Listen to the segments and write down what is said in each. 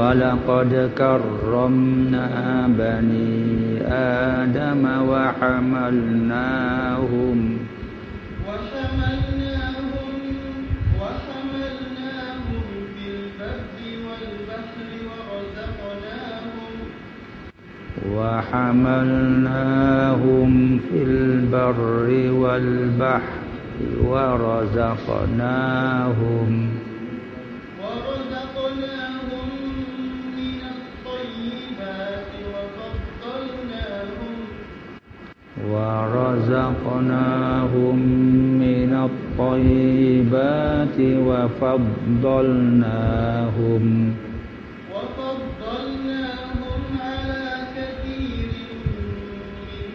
ولقد كرمنا بني آدم وحملناهم. وحملناهم وحملناهم في البر والبحر ورزقناهم وحملناهم في البر والبحر ورزقناهم. ورزقناهم من الطيبات وفضلناهم. وفضلناهم على كثير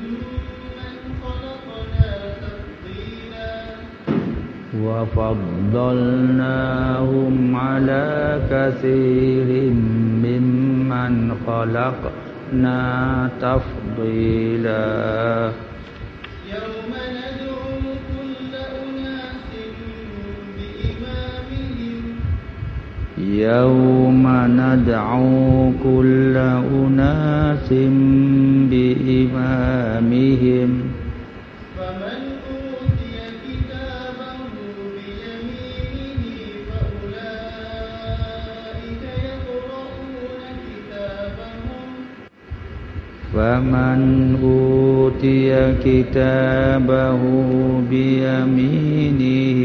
ممن خلقنا تفضيلا. وفضلناهم على كثير ممن خلقنا تفضيلا. يوم ندعو كل أناس بإمامهم. يوم ندعو كل أناس بإمامهم. فمن أوتي كتابه بيمينه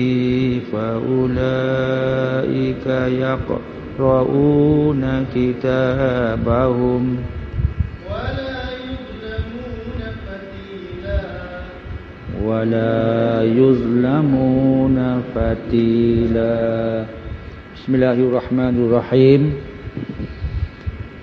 فأولئك يقرؤون كتابهم. ولا يظلمون فتيلا. ولا يظلمون فتيلا بسم الله الرحمن الرحيم.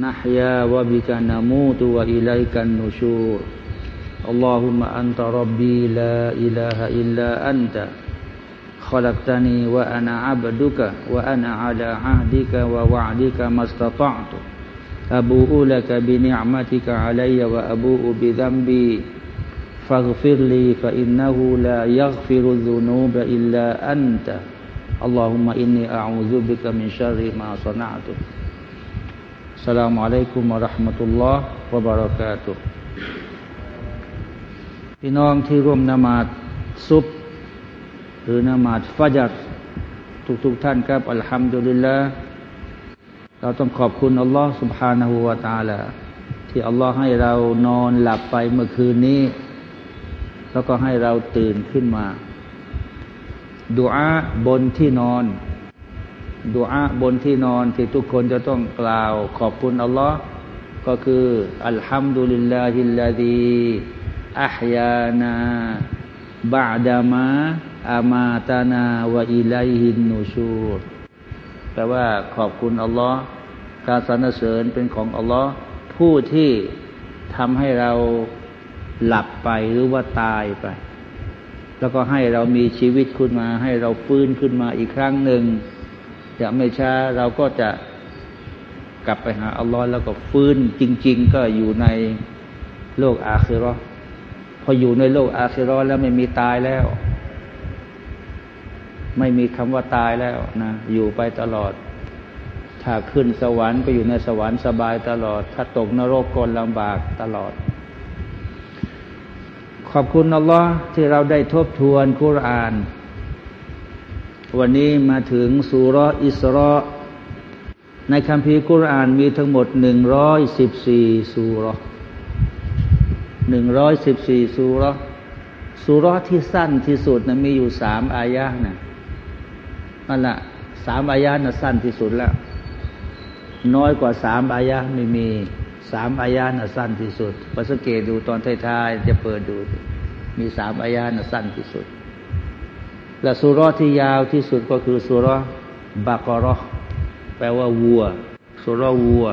نحيا وبك نموت وإليك النشور. اللهم أنت ربي لا إله إلا أنت. خلقتني وأنا عبدك وأنا على عهدك ووعدك ما استطعت. أبوء لك بنعمتك علي وأبوء بذنبي. فاغفر لي فإنه لا يغفر الذنوب إلا أنت. اللهم إني أعوذ بك من شر ما صنعت. السلام عليكم ورحمة الله وبركاته พี่น้องที่ร่วมนมาดซุบหรือนมาดฟัจัดทุกๆทท่านครับอัลฮัมดุลิลละเราต้องขอบคุณอัลลอฮ์ سبحانه และ تعالى ที่อัลลอฮ์ให้เรานอนหลับไปเมื่อคืนนี้ แล้วก็ให้เราตื่นขึ้นมาดุอาบนที่นอน ดุอาบนที่นอนที่ทุกคนจะต้องกล่าวขอบคุณอัลลอฮ์ก็คืออัลฮัมดุลิลลาฮิลลาดีอัฮยานาบาดามะอามาตานาวะอิไลฮินนูชูรแปลว่าขอบคุณอัลลอฮ์การสรรเสริญเป็นของอัลลอฮ์ผู้ที่ทำให้เราหลับไปหรือว่าตายไป แล้วก็ให้เรามีชีวิตขึ้นมา ให้เราฟื้นขึ้นมาอีกครั้งหนึ่ง จะไม่ช้าเราก็จะกลับไปหาอัลลอฮ์แล้วก็ฟื้นจริง ๆ ก็อยู่ในโลกอาคิรอพออยู่ในโลกอาคิรอแล้วไม่มีตายแล้ว ไม่มีคำว่าตายแล้วนะอยู่ไปตลอด ถ้าขึ้นสวรรค์ก็อยู่ในสวรรค์สบายตลอด ถ้าตกนรกก็ลำบากตลอด ขอบคุณอัลลอฮ์ที่เราได้ทบทวนคุราน วันนี้มาถึงสุรอิสรอในคัมภีร์กุรอานมีทั้งหมดหนึ่งร้อยสิบสี่สุรหนึ่งร้อยสิบสี่สุรสุรที่สั้นที่สุดนะมีอยู่สามอายะนะนั่นแหละสามอายะนะสั้นที่สุดแล้ว น้อยกว่าสามอายะไม่มีสามอายะนะสั้นที่สุดพอสังเกตดูตอนท้ายๆจะเปิดดู มีสามอายะนะสั้นที่สุด และสุรที่ยาวที่สุดก็คือสุรบากรอแปลว่าวัว สุรวัว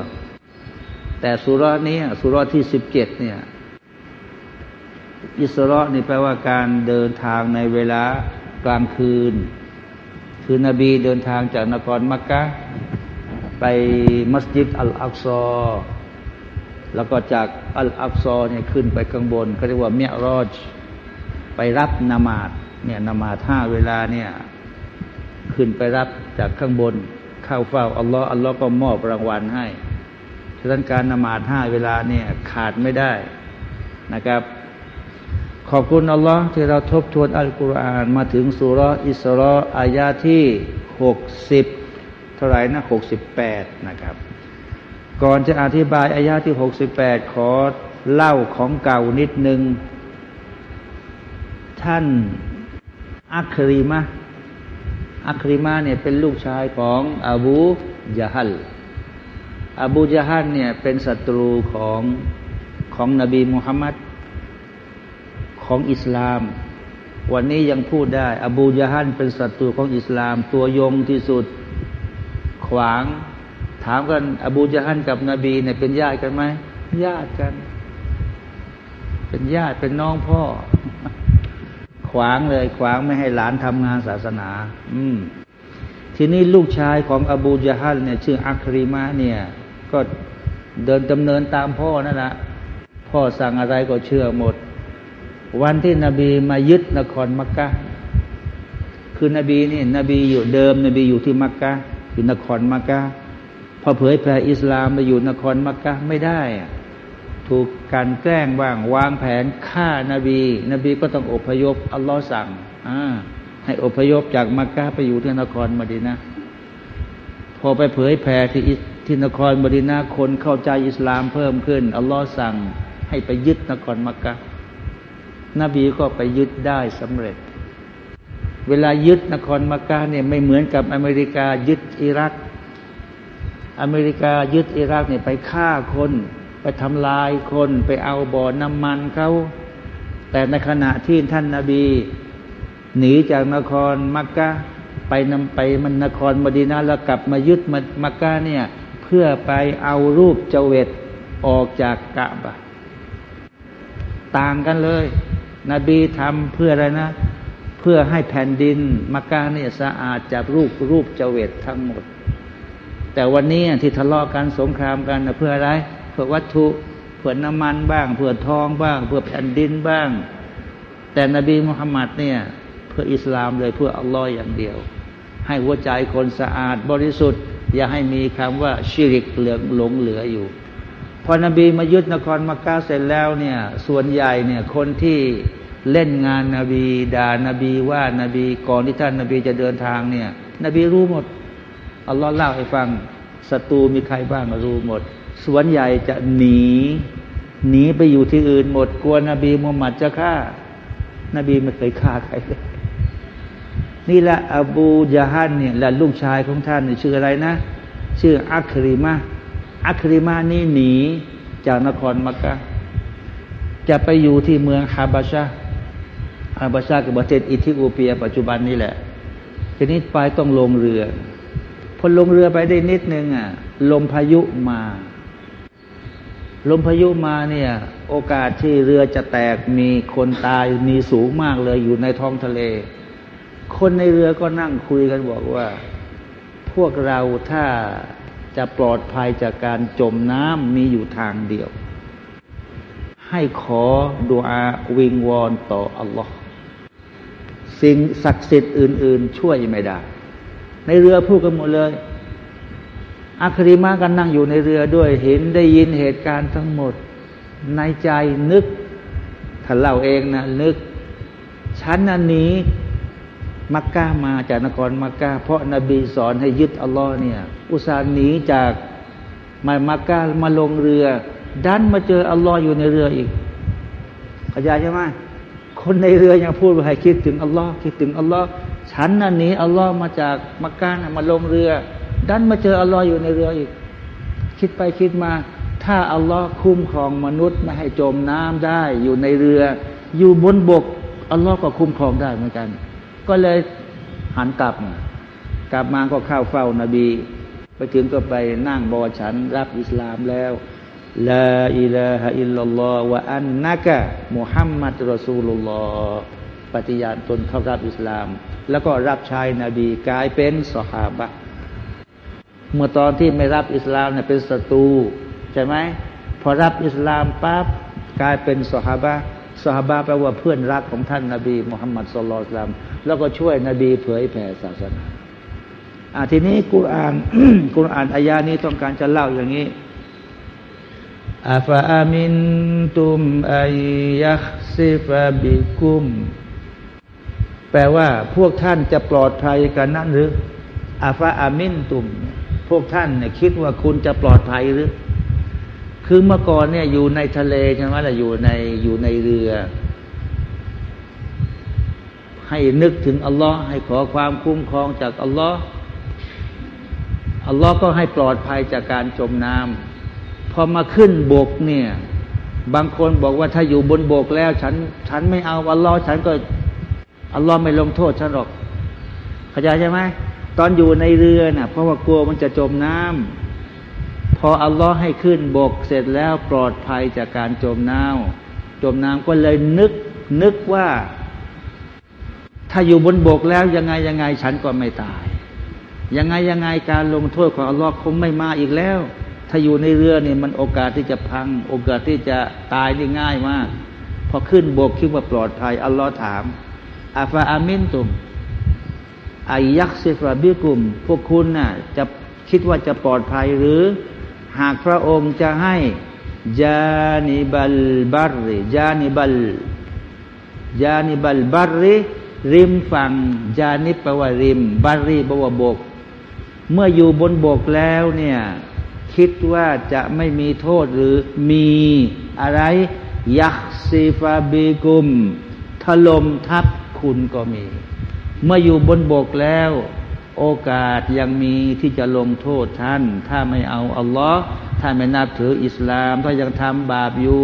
แต่สุรนี้สุรที่สิบเจ็ดเนี่ยอิสระนี่แปลว่าการเดินทางในเวลากลางคืน คือนบีเดินทางจากนครมักกะไปมัสยิดอัลอักซอแล้วก็จากอัลอักซอเนี่ยขึ้นไปข้างบนเขาเรียกว่าเมียรอจไปรับนามาด เนี่ยนมาดห้าเวลาเนี่ยขึ้นไปรับจากข้างบนเข้าเฝ้าอัลลอฮ์อัลลอฮ์ก็มอบรางวัลให้ฉะนั้นการนมาดห้าเวลาเนี่ยขาดไม่ได้นะครับ ขอบคุณอัลลอฮ์ที่เราทบทวนอัลกุรอานมาถึงสุรอิสรออายาที่หกสิบเท่าไหร่นะหกสิบแปดนะครับ ก่อนจะอธิบายอายาที่หกสิบแปดขอเล่าของเก่านิดนึง ท่าน อัครีมะอัคริมาเนี่ยเป็นลูกชายของอบูยะฮัลอบูยะฮัลเนี่ยเป็นศัตรูของของนบีมุฮัมมัดของอิสลาม วันนี้ยังพูดได้ อบูยะฮัลเป็นศัตรูของอิสลาม ตัวยงที่สุดขวาง ถามกัน อบูยะฮัลกับนบีเนี่ยเป็นญาติกันไหมญาติกัน เป็นญาติเป็นน้องพ่อ ขวางเลยขวางไม่ให้หลานทำงานศาสนา อืม ทีนี้ลูกชายของอบูจาฮัลเนี่ย ชื่ออัครีมาเนี่ย ก็เดินดำเนินตามพ่อนั่นแหละพ่อสั่งอะไรก็เชื่อหมด วันที่นบีมายึดนครมักกะคือนบีนี่นบีอยู่เดิม นบีอยู่ที่มักกะอยู่นครมักกะพอเผยแผ่อิสลามมาอยู่นครมักกะไม่ได้อะ ถูกการแกล้งบ้าง วางแผนฆ่านาบี นบีก็ต้องอพยพอัลลอฮ์สั่งให้อพยพจากมักกะไปอยู่ที่นครมดีนะพอไปเผยแผ่ที่ที่นครมดีนะคนเข้าใจอิสลามเพิ่มขึ้น อัลลอฮ์สั่งให้ไปยึดนครมักกะนบีก็ไปยึดได้สำเร็จ เวลายึดนครมักกะเนี่ยไม่เหมือนกับอเมริกายึดอิรัก อเมริกายึดอิรักเนี่ยไปฆ่าคน ไปทำลายคนไปเอาบ่อน้ำมันเขาแต่ในขณะที่ท่านนาบี หนีจากนครมักกะไปนำไปมันนครมดีนาแล้วกลับมายึดมักกะเนี่ย เพื่อไปเอารูปเจเวตออกจากกะบะต่างกันเลย นบีทำเพื่ออะไรนะ เพื่อให้แผ่นดินมักกะเนี่ยสะอาดจากรูปรูปเจเวตทั้งหมด แต่วันนี้ที่ทะเลาะกันสงครามกันเพื่ออะไร เพื่อวัตถุเพื่อน้ำมันบ้าง เพื่อทองบ้าง เพื่อแผ่นดินบ้าง แต่นบีมุฮัมมัดเนี่ย เพื่ออิสลามเลยเพื่ออัลลอฮ์อย่างเดียว ให้หัวใจคนสะอาดบริสุทธิ์ อย่าให้มีคำว่าชิริกเหลืองหลงเหลืออยู่พอนบีมายึดนครมักกะเสร็จแล้วเนี่ยส่วนใหญ่เนี่ยคนที่เล่นงานนาบีด่านาบีว่านาบีก่อนที่ท่านนาบีจะเดินทางเนี่ย นบีรู้หมดอัลลอฮ์เล่าให้ฟังศัตรูมีใครบ้างรู้หมด ส่วนใหญ่จะหนีหนีไปอยู่ที่อื่นหมดกลัวนบีมุฮัมมัดจะฆ่านบีไม่เคยฆ่าใครเลยนี่แหละอบูยาฮันเนี่ยและลูกชายของท่านชื่ออะไรนะ ชื่ออัคริมาอัคริมานี่หนีจากนครมักกะจะไปอยู่ที่เมืองฮาบาชาฮาบาชากับประเทศอิธิโอเปีย ปัจจุบันนี่แหละ ทีนี้ไปต้องลงเรือ พอลงเรือไปได้นิดนึงอะลมพายุมา ลมพายุมาเนี่ย โอกาสที่เรือจะแตกมีคนตายมีสูงมากเลยอยู่ในท้องทะเล คนในเรือก็นั่งคุยกันบอกว่า พวกเราถ้าจะปลอดภัยจากการจมน้ำมีอยู่ทางเดียว ให้ขอดุอาวิงวอนต่ออัลลอฮ์สิ่งศักดิ์สิทธิ์อื่น ๆ ช่วยไม่ได้ ในเรือพูดกันหมดเลย อัคริมากันนั่งอยู่ในเรือด้วยเห็นได้ยินเหตุการณ์ทั้งหมด ในใจนึกถ้าเล่าเองนะนึก ฉันนันนี้มักกะมาจากนครมักกะเพราะนบีสอนให้ยึดอัลลอฮ์เนี่ย อุสาห์หนีจากมามักกะมาลงเรือ ดันมาเจออัลลอฮ์อยู่ในเรืออีกเข้าใจใช่ไหมคนในเรือยังพูดว่าให้คิดถึงอัลลอฮ์คิดถึงอัลลอฮ์ฉันนันนี้อัลลอฮ์มาจากมักกะมาลงเรือ ดันมาเจออัลลอฮ์อยู่ในเรืออีก คิดไปคิดมา ถ้าอัลลอฮ์คุ้มครองมนุษย์ไม่ให้จมน้ำได้ อยู่ในเรือ อยู่บนบกอัลลอฮ์ก็คุ้มครองได้เหมือนกัน ก็เลยหันกลับกลับมาก็เข้าเฝ้านาบี ไปถึงก็ไปนั่งบอฉันรับอิสลามแล้วลาอิลาฮะอิลลัลลอฮ์วะอันนักะมุฮัมมัดรอซูลุลลอฮ์ปฏิญาณตนเข้ารับอิสลาม แล้วก็รับใช้นบีกลายเป็นสหาบะ เมื่อตอนที่ไม่รับอิสลามเนี่ยเป็นศัตรูใช่ไหมพอรับอิสลามปั๊บกลายเป็นสหาบะสหาบะแปลว่าเพื่อนรักของท่านนาบีมุฮัมมัดสุลลัลแล้วก็ช่วยนบีเผยแผ่ศาสนาอ่าทีนี้กุรอานกุรอานอายานี้ต้องการจะเล่าอย่างนี้อาฟาอามินตุมอายักซิฟะบิกุม แปลว่าพวกท่านจะปลอดภัยกันนั่นหรืออาฟาอามินตุม พวกท่านเนี่ยคิดว่าคุณจะปลอดภัยหรือ คือเมื่อก่อนเนี่ยอยู่ในทะเลใช่ไหมล่ะอยู่ในอยู่ในเรือ ให้นึกถึงอัลลอฮ์ให้ขอความคุ้มครองจากอัลลอฮ์อัลลอฮ์ก็ให้ปลอดภัยจากการจมน้ำพอมาขึ้นบกเนี่ย บางคนบอกว่าถ้าอยู่บนบกแล้ว ฉัน ฉันไม่เอาอัลลอฮ์ฉันก็อัลลอฮ์ไม่ลงโทษฉันหรอกเข้าใจใช่ไหม ตอนอยู่ในเรือน่ะเพราะว่ากลัวมันจะจมน้ำพออัลลอฮ์ให้ขึ้นบกเสร็จแล้วปลอดภัยจากการจมน้ำจมน้ำก็เลยนึกนึกว่า ถ้าอยู่บนบกแล้วยังไงยังไงฉันก็ไม่ตาย ยังไงยังไงการลงโทษของอัลลอฮ์คงไม่มาอีกแล้ว ถ้าอยู่ในเรือเนี่ยมันโอกาสที่จะพัง โอกาสที่จะตายนี่ง่ายมาก พอขึ้นบกคิดว่าปลอดภัยอัลลอฮ์ถามอาฟาอามินตุม อายักซิฟาบิกุม พวกคุณน่ะจะคิดว่าจะปลอดภัยหรือ หากพระองค์จะให้ยานิบัลบัริยานิบัลยานิบัลบัริริมฝั่งยานิปวาริมบารีบวบก เมื่ออยู่บนบกแล้วเนี่ยคิดว่าจะไม่มีโทษหรือมีอะไร ยักซีฟาบีกุมถล่มทับคุณก็มี เมื่ออยู่บนบกแล้ว โอกาสยังมีที่จะลงโทษท่าน ถ้าไม่เอาอัลลอฮ์ถ้าไม่นับถืออิสลาม ถ้ายังทำบาปอยู่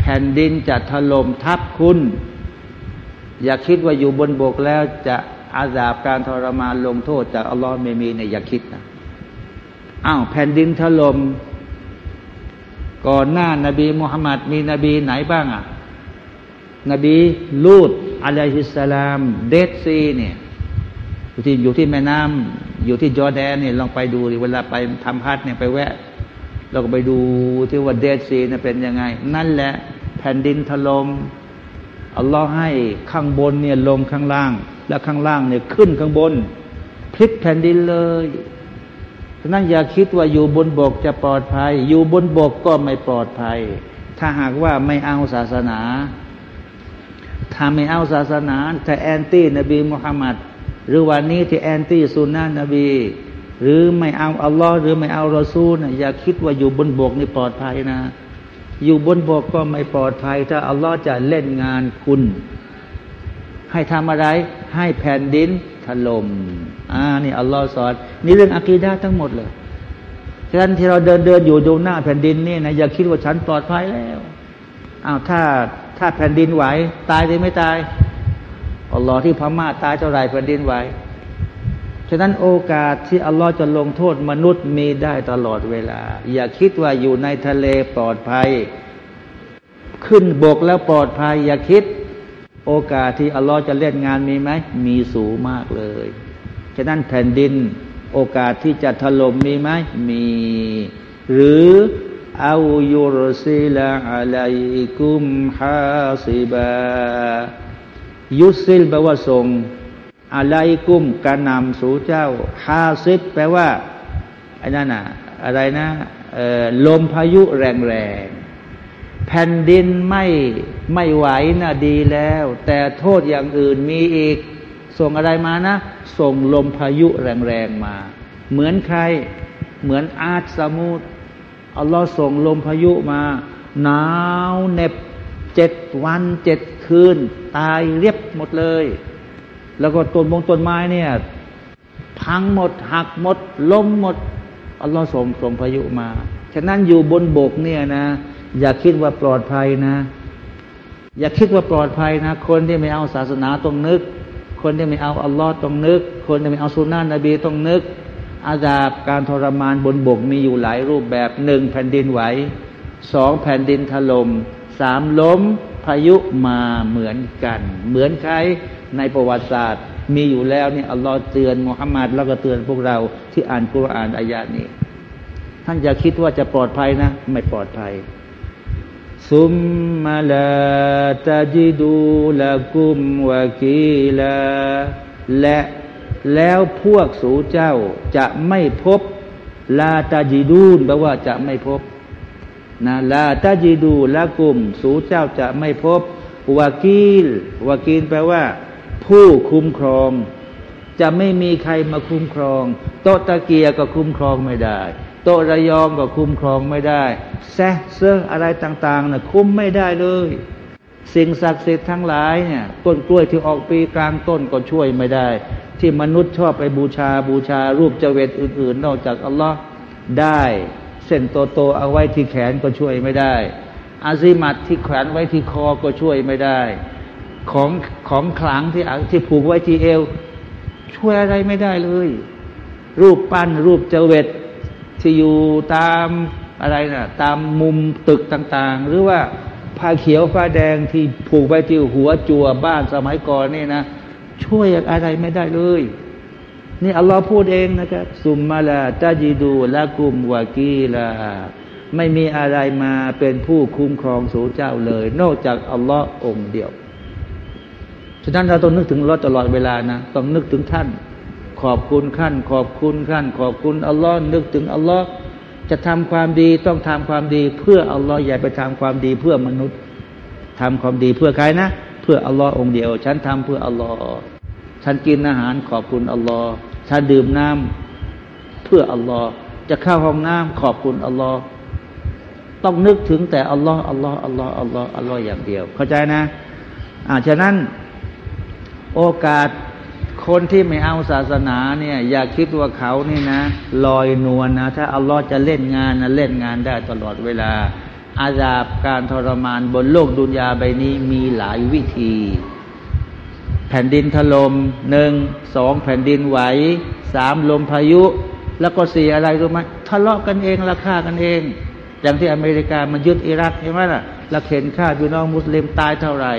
แผ่นดินจะถล่มทับคุณ อย่าคิดว่าอยู่บนบกแล้วจะอาสาบการทรมานลงโทษจากอัลลอฮ์ไม่มีในอย่าคิดนะอ้าวแผ่นดินถลม่มก่อนหน้านาบีมุฮัมมัดมีนบีไหนบ้างอะ นบีลูด อะลัยฮิสสลาม เดดซีเนี่ยอยู่ที่อยู่ที่แม่น้ำอยู่ที่จอแดนเนี่ยลองไปดูดิเวลาไปทำพัดเนี่ยไปแวะ เราก็ไปดูที่ว่าเดดซีเนี่ยเป็นยังไง นั่นแหละแผ่นดินถลม่มอัลลอฮ์ให้ข้างบนเนี่ยลงข้างล่าง แล้วข้างล่างเนี่ยขึ้นข้างบน พลิกแผ่นดินเลยฉะนั้นอย่าคิดว่าอยู่บนบกจะปลอดภัย อยู่บนบกก็ไม่ปลอดภัย ถ้าหากว่าไม่เอาศาสนา ถ้าไม่เอาศาสนาถ้า anti นบีมุฮัมมัดหรือวันนี้ที่ anti สุนนะนบี หรือไม่เอาอัลลอฮ์หรือไม่เอารอซูลอย่าคิดว่าอยู่บนบกนี่ปลอดภัยนะ อยู่บนบกก็ไม่ปลอดภัย ถ้าอัลลอฮ์จะเล่นงานคุณ ให้ทำอะไร ให้แผ่นดินถล่มอ่านี่อัลลอฮ์สอนนี่เรื่องอะกีดาทั้งหมดเลยฉะนั้นที่เราเดินเดินอยู่ดูหน้าแผ่นดินนี่นะอย่าคิดว่าฉันปลอดภัยแล้วอ้าวถ้า ถ้าแผ่นดินไหว ตายหรือไม่ตายอัลลอฮ์ที่พม่าตายเท่าไรแผ่นดินไหวฉะนั้นโอกาสที่อัลลอฮ์จะลงโทษมนุษย์มีได้ตลอดเวลา อย่าคิดว่าอยู่ในทะเลปลอดภัย ขึ้นบกแล้วปลอดภัย อย่าคิด โอกาสที่อัลลอฮ์จะเล่นงานมีไหมมีสูงมากเลยฉะนั้นแผ่นดิน โอกาสที่จะถล่มมีไหมมี หรือ อายุรซิลาอะลัยกุมฮาซิบายุซิลแปลว่าส่งอะลัยกุมกระนำสู่เจ้าฮาซิบแปลว่าไอ้นั่นอะอะไรนะลมพายุแรงแผ่นดินไม่ไม่ไหวนะดีแล้ว แต่โทษอย่างอื่นมีอีก ส่งอะไรมานะ ส่งลมพายุแรงๆมา เหมือนใคร เหมือนอาดสมุท อัลลอฮ์ส่งลมพายุมาหนาวเหน็บเจ็ดวันเจ็ดคืน ตายเรียบหมดเลย แล้วก็ต้นมงต้นไม้เนี่ย พังหมด หักหมด ล้มหมดอัลลอฮ์ส่งส่งพายุมา ฉะนั้นอยู่บนบกเนี่ยนะ อย่าคิดว่าปลอดภัยนะ อย่าคิดว่าปลอดภัยนะ คนที่ไม่เอาศาสนาต้องนึก คนที่ไม่เอาอัลลอฮ์ต้องนึก คนที่ไม่เอาสุนนะนบีต้องนึก อาดาบการทรมานบนบกมีอยู่หลายรูปแบบหนึ่งแผ่นดินไหวสองแผ่นดินถลม่มสามล้มพายุมาเหมือนกัน เหมือนใครในประวัติศาสตร์ มีอยู่แล้วเนี่ยอัลลอฮ์เตือนมุฮัมมัดแล้วก็เตือนพวกเราที่อ่านกุรอานอายานี้ ท่านอย่าคิดว่าจะปลอดภัยนะ ไม่ปลอดภัยซุมมาลาตาจิดูละกุมวากีลาและ แล้วพวกสูเจ้าจะไม่พบ ลาตาจิดูนแปลว่าจะไม่พบนะลาตาจิดูละกลุ่ม สูเจ้าจะไม่พบวากีลวากีลแปลว่า ผู้คุ้มครอง จะไม่มีใครมาคุ้มครอง โตตะเกียก็คุ้มครองไม่ได้ โตระยองก็คุ้มครองไม่ได้แซะเสื้ออะไรต่างๆนะ่ะคุ้มไม่ได้เลย สิ่งศักดิ์สิทธิ์ทั้งหลายเนี่ยต้นกล้วยที่ออกปีกลางต้นก็ช่วยไม่ได้ ที่มนุษย์ชอบไปบูชาบูชารูปเจเวตอื่น ๆ นอกจากอัลลอฮ์ได้เส้นโตๆเอาไว้ที่แขนก็ช่วยไม่ได้ อาซิมัดที่แขวนไว้ที่คอก็ช่วยไม่ได้ ของของขลังที่ที่ผูกไว้ที่เอว ช่วยอะไรไม่ได้เลย รูปปั้นรูปเจเวตที่อยู่ตามอะไรนะตามมุมตึกต่างๆ หรือว่า ผ้าเขียวผ้าแดงที่ผูกไว้ที่หัวจัวบ้านสมัยก่อนนี่นะช่วยอะไรไม่ได้เลย นี่อัลลอฮ์พูดเองนะครับ สุมมาลาตาจีดูละกุมวากีลาไม่มีอะไรมาเป็นผู้คุ้มครองสูเจ้าเลย นอกจากอัลลอฮ์องเดียว ฉะนั้นเราต้องนึกถึงอัลลอตลอดเวลานะต้องนึกถึงท่าน ขอบคุณขั้นขอบคุณขั้นขอบคุณอัลลอฮ์นึกถึงอัลลอฮ์ จะทำความดีต้องทำความดี เพื่ออัลลอฮ์อย่าไปทำความดีเพื่อมนุษย์ทำความดีเพื่อใครนะ เพื่ออัลลอฮ์องเดียว ฉันทำเพื่ออัลลอฮ์ฉันกินอาหารขอบคุณอัลลอฮ์ฉันดื่มน้ำเพื่ออัลลอฮ์จะเข้าห้องน้ำขอบคุณอัลลอฮ์ต้องนึกถึงแต่อัลลอฮ์อัลลอฮ์อัลลอฮ์อัลลอฮ์อัลลอฮ์อย่างเดียว เข้าใจนะอ่าฉะนั้น โอกาส คนที่ไม่เอาศาสนาเนี่ย อย่าคิดว่าเขานี่นะ ลอยนวลนะ ถ้าอัลลอฮ์จะเล่นงานนะเล่นงานได้ตลอดเวลา อาญาบการทรมานบนโลกดุนยาใบนี้มีหลายวิธี แผ่นดินถลม่มหนึ่งสองแผ่นดินไหวสามลมพายุ แล้วก็สี่อะไรรู้ไหมทะเลาะกันเองราคากันเอง อย่างที่อเมริกามันยึดอิรักใช่ไหมล่ะแล้วเข่นฆ่าพี่น้องมุสลิมตายเท่าไหร่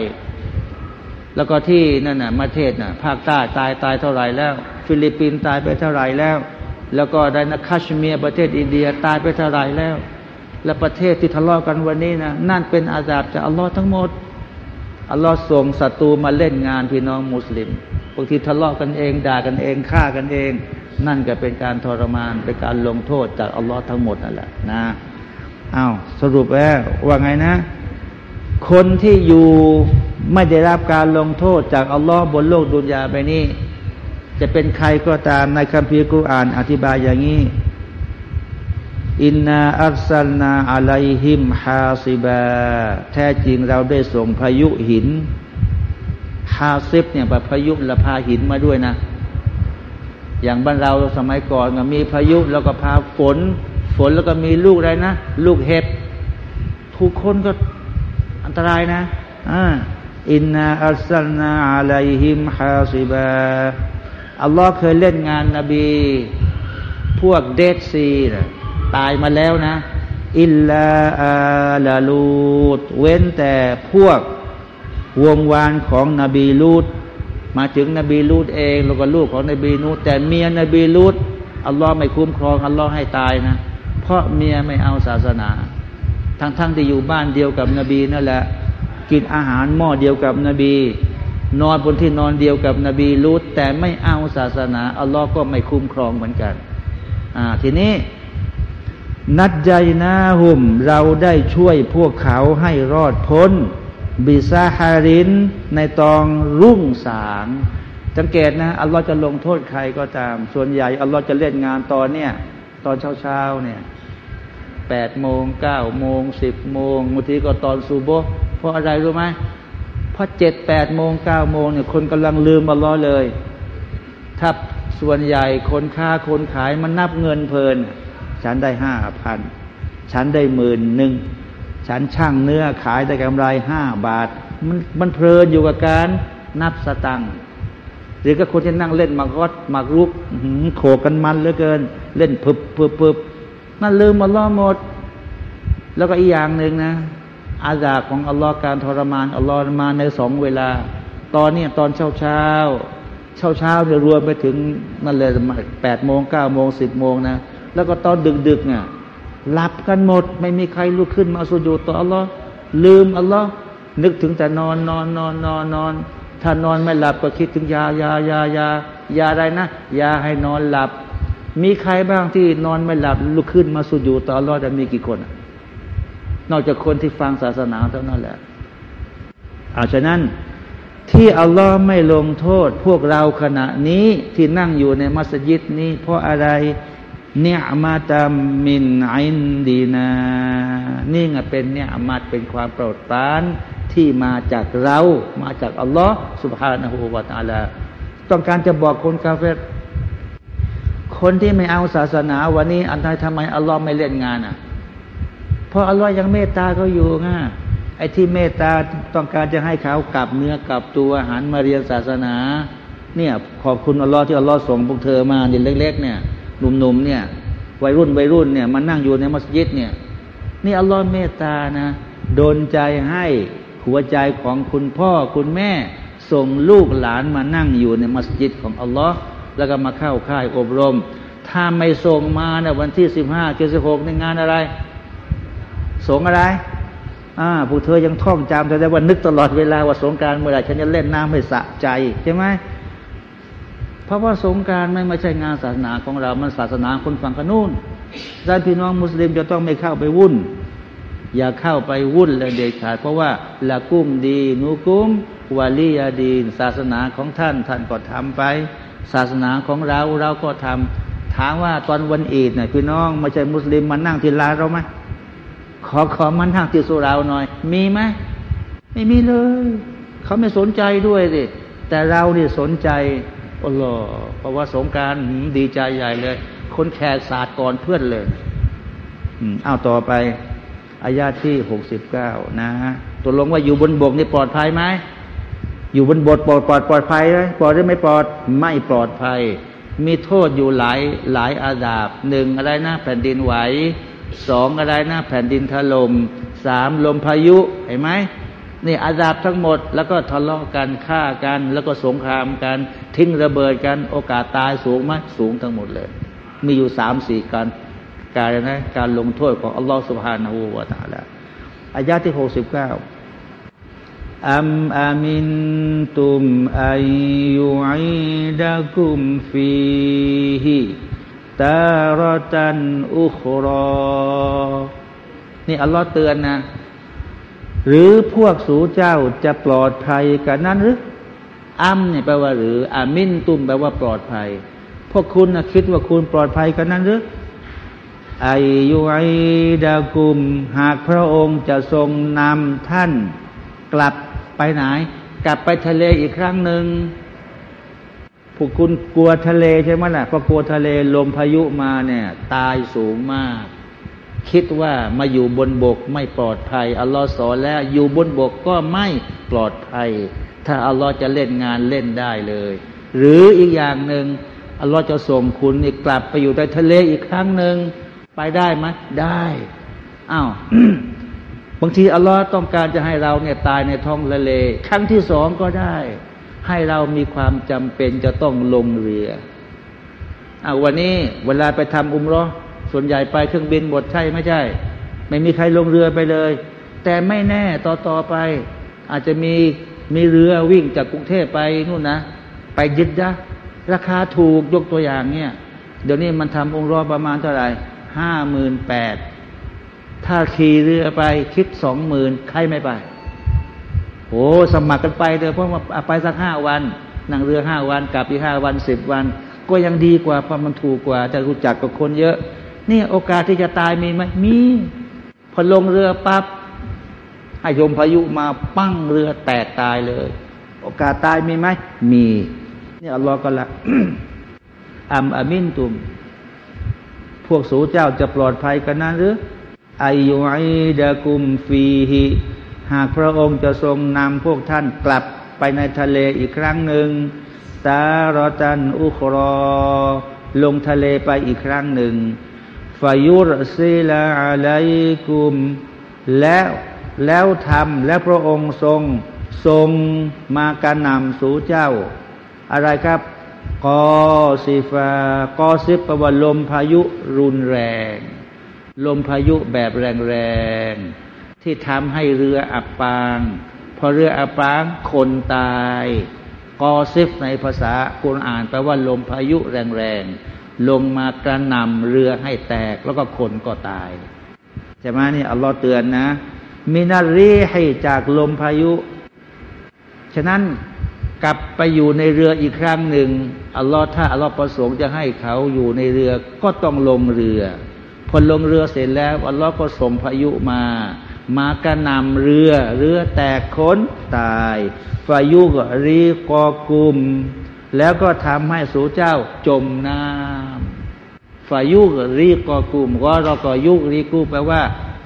แล้วก็ที่นั่นน่ะประเทศน่ะภาคใต้ตายตายเท่าไหร่แล้ว ฟิลิปปินส์ตายไปเท่าไหร่แล้ว แล้วก็ได้นะคัชเมียร์ประเทศอินเดียตายไปเท่าไหร่แล้ว และประเทศที่ทะเลาะกันวันนี้นะนั่นเป็นอาซาบจากอัลลอฮ์ทั้งหมดอัลลอฮ์ส่งศัตรูมาเล่นงานพี่น้องมุสลิมบางทีทะเลาะกันเองด่ากันเองฆ่ากันเอง นั่นก็เป็นการทรมานเป็นการลงโทษจากอัลลอฮ์ทั้งหมดนั่นแหละนะอ้าวสรุปแล้วว่าไงนะ คนที่อยู่ ไม่ได้รับการลงโทษจากอัลลอฮ์บนโลกดุนยาไปนี้ จะเป็นใครก็ตามในคัมภีร์กุรอานอธิบายอย่างนี้ อินนาอัลซัลนาอะไลฮิมฮาซิบา แท้จริงเราได้ส่งพายุหินฮาซิบเนี่ยแบบพายุละพาหินมาด้วยนะ อย่างบ้านเราสมัยก่อนมีพายุแล้วก็พาฝน ฝนแล้วก็มีลูกอะไรนะ ลูกเห็บทุกคนก็อันตรายนะอ่า อินนาอัลซัลนาอะลัยฮิมฮาซิบาอัลลอฮ์เคยเล่นงานนบี พวกเดดซีนะตายมาแล้วนะ อิลลาอาลาลูดเว้นแต่พวกวงวานของนบีลูดมาถึงนบีลูดเองแล้วก็ลูกของนบีนูดแต่เมียนบีลูดอัลลอฮ์ไม่คุ้มครองอัลลอฮ์ให้ตายนะ เพราะเมียไม่เอาศาสนา ทั้งๆทที่อยู่บ้านเดียวกับนบีนั่นแหละ กินอาหารหม้อเดียวกับนบี นอนบนที่นอนเดียวกับนบีรูดแต่ไม่เอาศาสนาอัลลอฮ์ก็ไม่คุ้มครองเหมือนกันอ่าทีนี้นัดใจนาหุม เราได้ช่วยพวกเขาให้รอดพ้น บิซาฮาริน ในตองรุ่งสางสังเกตนะอัลลอฮ์จะลงโทษใครก็ตาม ส่วนใหญ่อัลลอฮ์จะเล่นงานตอนเนี้ยตอนเช้าๆเนี่ยแปดโมงเก้าโมงสิบโมงบางทีก็ตอนซูโบ เพราะอะไรรู้ไหมเพราะเจ็ดแปดโมงเก้าโมงเนี่ยคนกำลังลืมอัลลอฮ์เลย ถ้าส่วนใหญ่คนค้าคนขายมันนับเงินเพลิน ฉันได้ห้าพันฉันได้หมื่นหนึ่งฉันช่างเนื้อขายได้กำไรห้าบาท มันมันเพลินอยู่กับการนับสตังค์หรือก็คนที่นั่งเล่นมากอดมากรุกโขกกันมันเหลือเกิน เล่นพึบพึบพึบนั่นลืมอัลลอหมด แล้วก็อีกอย่างหนึ่งนะ อาซาของอัลลอฮ์การทรมานอัลลอฮ์มาในสองเวลา ตอนนี้ตอนเช้าเช้าเช้าเช้าเนี่ยรวมไปถึงนั่นเลยแปดโมงเก้าโมงสิบโมงนะ แล้วก็ตอนดึกดึกเนี่ยหลับกันหมด ไม่มีใครลุกขึ้นมาสุญูต่ออัลลอฮ์ลืมอัลลอฮ์นึกถึงแต่นอนนอนนอนนอนนอนถ้านอนไม่หลับก็คิดถึงยายายายายาอะไรนะยาให้นอนหลับ มีใครบ้างที่นอนไม่หลับลุกขึ้นมาสุญูต่ออัลลอฮ์จะมีกี่คนอะ นอกจากคนที่ฟังศาสนาเท่านั้นแหละอาฉะนั้นที่อัลลอฮ์ไม่ลงโทษ พวกเราขณะนี้ที่นั่งอยู่ในมัสยิดนี้เพราะอะไรเนี่ยมาตามมินไอินดีนา นี่ไงเป็นเนี่ยมาตเป็นความโปรดปรานที่มาจากเรา มาจากอัลลอฮ์สุบฮานะฮูวาตาลาต้องการจะบอกคนกาเฟตคนที่ไม่เอาศาสนาวันนี้อันใดทำไมอัลลอฮ์ไม่เล่นงานอะ เพราะอัลลอฮ์ยังเมตตาเขาอยู่ไงไอ้ที่เมตตาต้องการจะให้เขากลับเนื้อกลับตัวหันมาเรียนศาสนา เนี่ย ขอบคุณอัลลอฮ์ที่อัลลอฮ์ส่งพวกเธอมาเด็กเล็ก ๆ เนี่ยหนุ่มๆเนี่ยวัยรุ่นวัยรุ่นเนี่ยมานั่งอยู่ในมัสยิดเนี่ย นี่อัลลอฮ์เมตตานะโดนใจให้หัวใจของคุณพ่อคุณแม่ ส่งลูกหลานมานั่งอยู่ในมัสยิดของอัลลอฮ์แล้วก็มาเข้าค่ายอบรม ถ้าไม่ส่งมาเนี่ยวันที่สิบห้าเจ็ดสิบหกในงานอะไร สงอะไรอ่าพวกเธอยังท่องจำแต่ว่านึกตลอดเวลาว่าสงการเมื่อไหร่ฉันจะเล่นน้ำให้สะใจใช่ไหมเพราะว่าสงการไม่ไม่ใช่งานศาสนาของเรา มันศาสนาคนฝั่งขนูนด้านพี่น้องมุสลิมจะต้องไม่เข้าไปวุ่น อย่าเข้าไปวุ่นเลยเด็ดขาดเพราะว่าละกุ้มดีนูกุ้มวาลียาดีน ศาสนาของท่านท่านก็ทำไป ศาสนาของเราเราก็ทำถามว่าตอนวันอีดเนี่ยพี่น้องไม่ใช่มุสลิมมานั่งที่ลานเราไหม ขอขอมันทางที่สุราหน่อย มีไหมไม่มีเลย เขาไม่สนใจด้วยสิแต่เราเนี่ยสนใจอัลลอฮ์เพราะว่าสงการดีใจใหญ่เลย คนแขกศาสตร์ก่อนเพื่อนเลยอืมเอาต่อไปอายาที่หกสิบเก้านะตกลงว่าอยู่บนบกนี่ปลอดภัยไหมอยู่บนบกปลอดปลอดปลอดภัยไหมปลอดหรือไม่ปลอดไม่ปลอดภัย มีโทษอยู่หลายหลายอาดาบหนึ่งอะไรนะแผ่นดินไหว สองอะไรนะแผ่นดินถลม่มสามลมพายุเห็นไหมนี่อาดาบทั้งหมด แล้วก็ทะเลาะกันฆ่ากัน แล้วก็สงครามกัน ทิ้งระเบิดกันโอกาสตายสูงไหมสูงทั้งหมดเลย มีอยู่สามสี่การการนะการลงโทษของอัลลอฮฺสุบฮานาหูวาตาละอายาที่หกสิบเก้าอัมอามินตุมอายุอิดะกุมฟีฮิ ตารตันอุครอนี่อัลลอฮ์เตือนนะ หรือพวกสูเจ้าจะปลอดภัยกันนั้นหรืออัมเนี่ยแปลว่าหรืออามินตุมแปลว่าปลอดภัย พวกคุณนะคิดว่าคุณปลอดภัยกันนั้นหรือไอยูไอดากุม หากพระองค์จะทรงนำท่าน กลับไปไหน กลับไปทะเลอีกครั้งหนึ่ง พวกคุณกลัวทะเลใช่ไหมล่ะพอกลัวทะเลลมพายุมาเนี่ย ตายสูงมาก คิดว่ามาอยู่บนบกไม่ปลอดภัย อัลลอฮ์สอนแล้ว อยู่บนบกก็ไม่ปลอดภัย ถ้าอัลลอฮ์จะเล่นงานเล่นได้เลย หรืออีกอย่างหนึ่งอัลลอฮ์จะส่งคุณกลับไปอยู่ในทะเลอีกครั้งหนึ่งไปได้ไหมได้อ้าวบางทีอัลลอฮ์ต้องการจะให้เราเนี่ยตายในท้องทะเล ครั้งที่สองก็ได้ ให้เรามีความจำเป็นจะต้องลงเรืออาวันนี้เวลาไปทำอุมรอส่วนใหญ่ไปเครื่องบินหมดใช่ไม่ใช่ ไม่มีใครลงเรือไปเลย แต่ไม่แน่ต่อต่อไป อาจจะมีมีเรือวิ่งจากกรุงเทพไปนู่นนะ ไปยึดนะราคาถูกยกตัวอย่างเนี่ย เดี๋ยวนี้มันทำองค์รอประมาณเท่าไหร่ห้าหมื่นแปดถ้าขี่เรือไปคิดสองหมื่นใครไม่ไป โอ้สมัครกันไปเถอะเพราะว่าไปสักห้าวันนั่งเรือห้าวันกลับอีกห้าวันสิบวัน ก็ยังดีกว่าเพราะมันถูกกว่าจะรู้จักกับคนเยอะ นี่โอกาสที่จะตายมีไหมมีพอลงเรือปับ๊บให้ยมพายุมาปั้งเรือแตกตายเลย โอกาสตายมีไหมมีนี่อัลลอฮ์ก็ละอัมอามินตุม พวกสูเจ้าจะปลอดภัยกันนั้นหรืออายุไอดะกุมฟีฮิ หากพระองค์จะทรงนำพวกท่านกลับไปในทะเลอีกครั้งหนึ่งตารตันอุครอ ลงทะเลไปอีกครั้งหนึ่งฟายุรซิลาอะลัยกุม แล้วแล้วทำและพระองค์ทรงทรงมาการนำสู่เจ้า อะไรครับกอซิฟากอซิฟประวัลมพายุรุนแรง ลมพายุแบบแรงๆ ที่ทำให้เรืออับปางพอเรืออับปางคนตายกอซิฟในภาษาคุรอ่านแปลว่าลมพายุแรงๆลงมากระหน่ำเรือให้แตกแล้วก็คนก็ตายใช่ไหมนี่อัลลอฮ์เตือนนะ มินารีให้จากลมพายุ ฉะนั้นกลับไปอยู่ในเรืออีกครั้งหนึ่งอัลลอฮ์ถ้าอัลลอฮ์ประสงค์จะให้เขาอยู่ในเรือก็ต้องลงเรือ พอลงเรือเสร็จแล้วอัลลอฮ์ก็ส่งพายุมา มากระนำเรือ เรือแตกค้นตายฟายุกรีกอกุม แล้วก็ทำให้สูเจ้าจมน้ำฟายุกรีกอกุมก็เราก็ยุกรีกูแปลว่า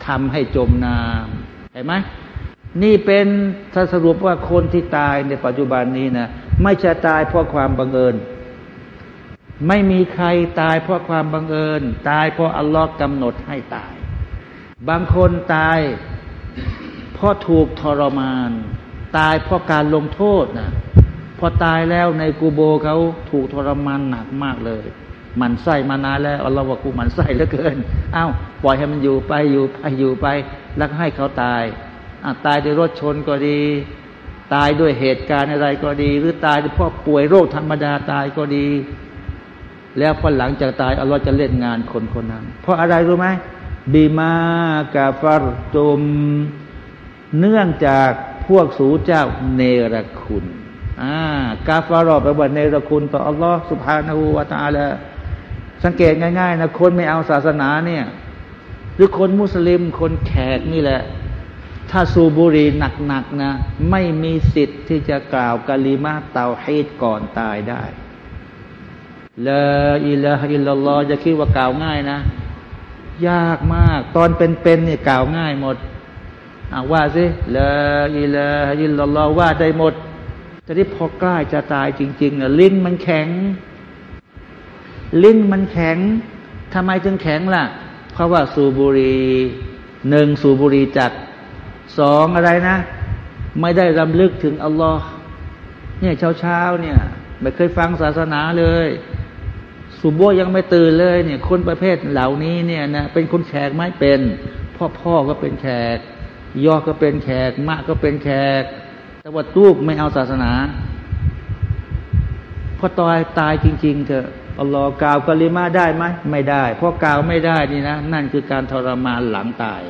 ทำให้จมน้ำเห็นไหมนี่เป็นถ้าสรุปว่าคนที่ตายในปัจจุบันนี้นะไม่จะตายเพราะความบังเอิญ ไม่มีใครตายเพราะความบังเอิญ ตายเพราะอัลลอฮ์กำหนดให้ตาย บางคนตาย เพราะถูกทรมาน ตายเพราะการลงโทษนะพอตายแล้วในกูโบเขาถูกทรมานหนักมากเลย มันไส้มานานแล้วอัลลอฮ์ว่ากูมันไส้เหลือเกินเอา้าปล่อยให้มันอยู่ไปอยู่ไปอยู่ไป แล้วให้เขาตายตายด้วยรถชนก็ดี ตายด้วยเหตุการณ์อะไรก็ดี หรือตายเพราะป่วยโรคธรรมดาตายก็ดี แล้วพอหลังจากตายอัลลอฮ์จะเล่นงานคนคนนั้น เพราะอะไรรู้ไหม บีมากาฟารตุม เนื่องจากพวกสูเจ้าเนรคุณอ่ากาฟารอแปลว่าเนรคุณต่ออัลลอฮ์สุภาณหูวาตาละสังเกตง่าย ๆ นะ คนไม่เอาศาสนาเนี่ย หรือคนมุสลิมคนแขกนี่แหละ ถ้าสูบุรีหนักๆนะ ไม่มีสิทธิ์ที่จะกล่าวกะลิมาเตาฮีดก่อนตายได้ละอิละอิลลอจะคิดว่ากล่าวง่ายนะ ยากมาก ตอนเป็นๆเนี่ยกล่าวง่ายหมดอาว่าสิละอิละอิลลอฮ์ว่าได้หมดแต่ที่พอใกล้จะตายจริงๆเนี่ยลิ้นมันแข็ง ลิ้นมันแข็งทำไมจึงแข็งล่ะ เพราะว่าสูบุรีหนึ่งสูบุรีจัดสองอะไรนะ ไม่ได้รำลึกถึงอัลลอฮ์เนี่ยเช้าเช้าเนี่ย ไม่เคยฟังศาสนาเลย สุโบยังไม่ตื่นเลยเนี่ย คนประเภทเหล่านี้เนี่ยนะเป็นคนแขกไม่เป็น พ่อพ่อก็เป็นแขกยอก็เป็นแขก มะก็เป็นแขก แต่ว่าลูกไม่เอาศาสนาพอตายตายจริง ๆเถอะอัลลอฮ์กล่าวกะลิมาได้ไหมไม่ได้เพราะกล่าวไม่ได้นี่นะนั่นคือการทรมานหลังตาย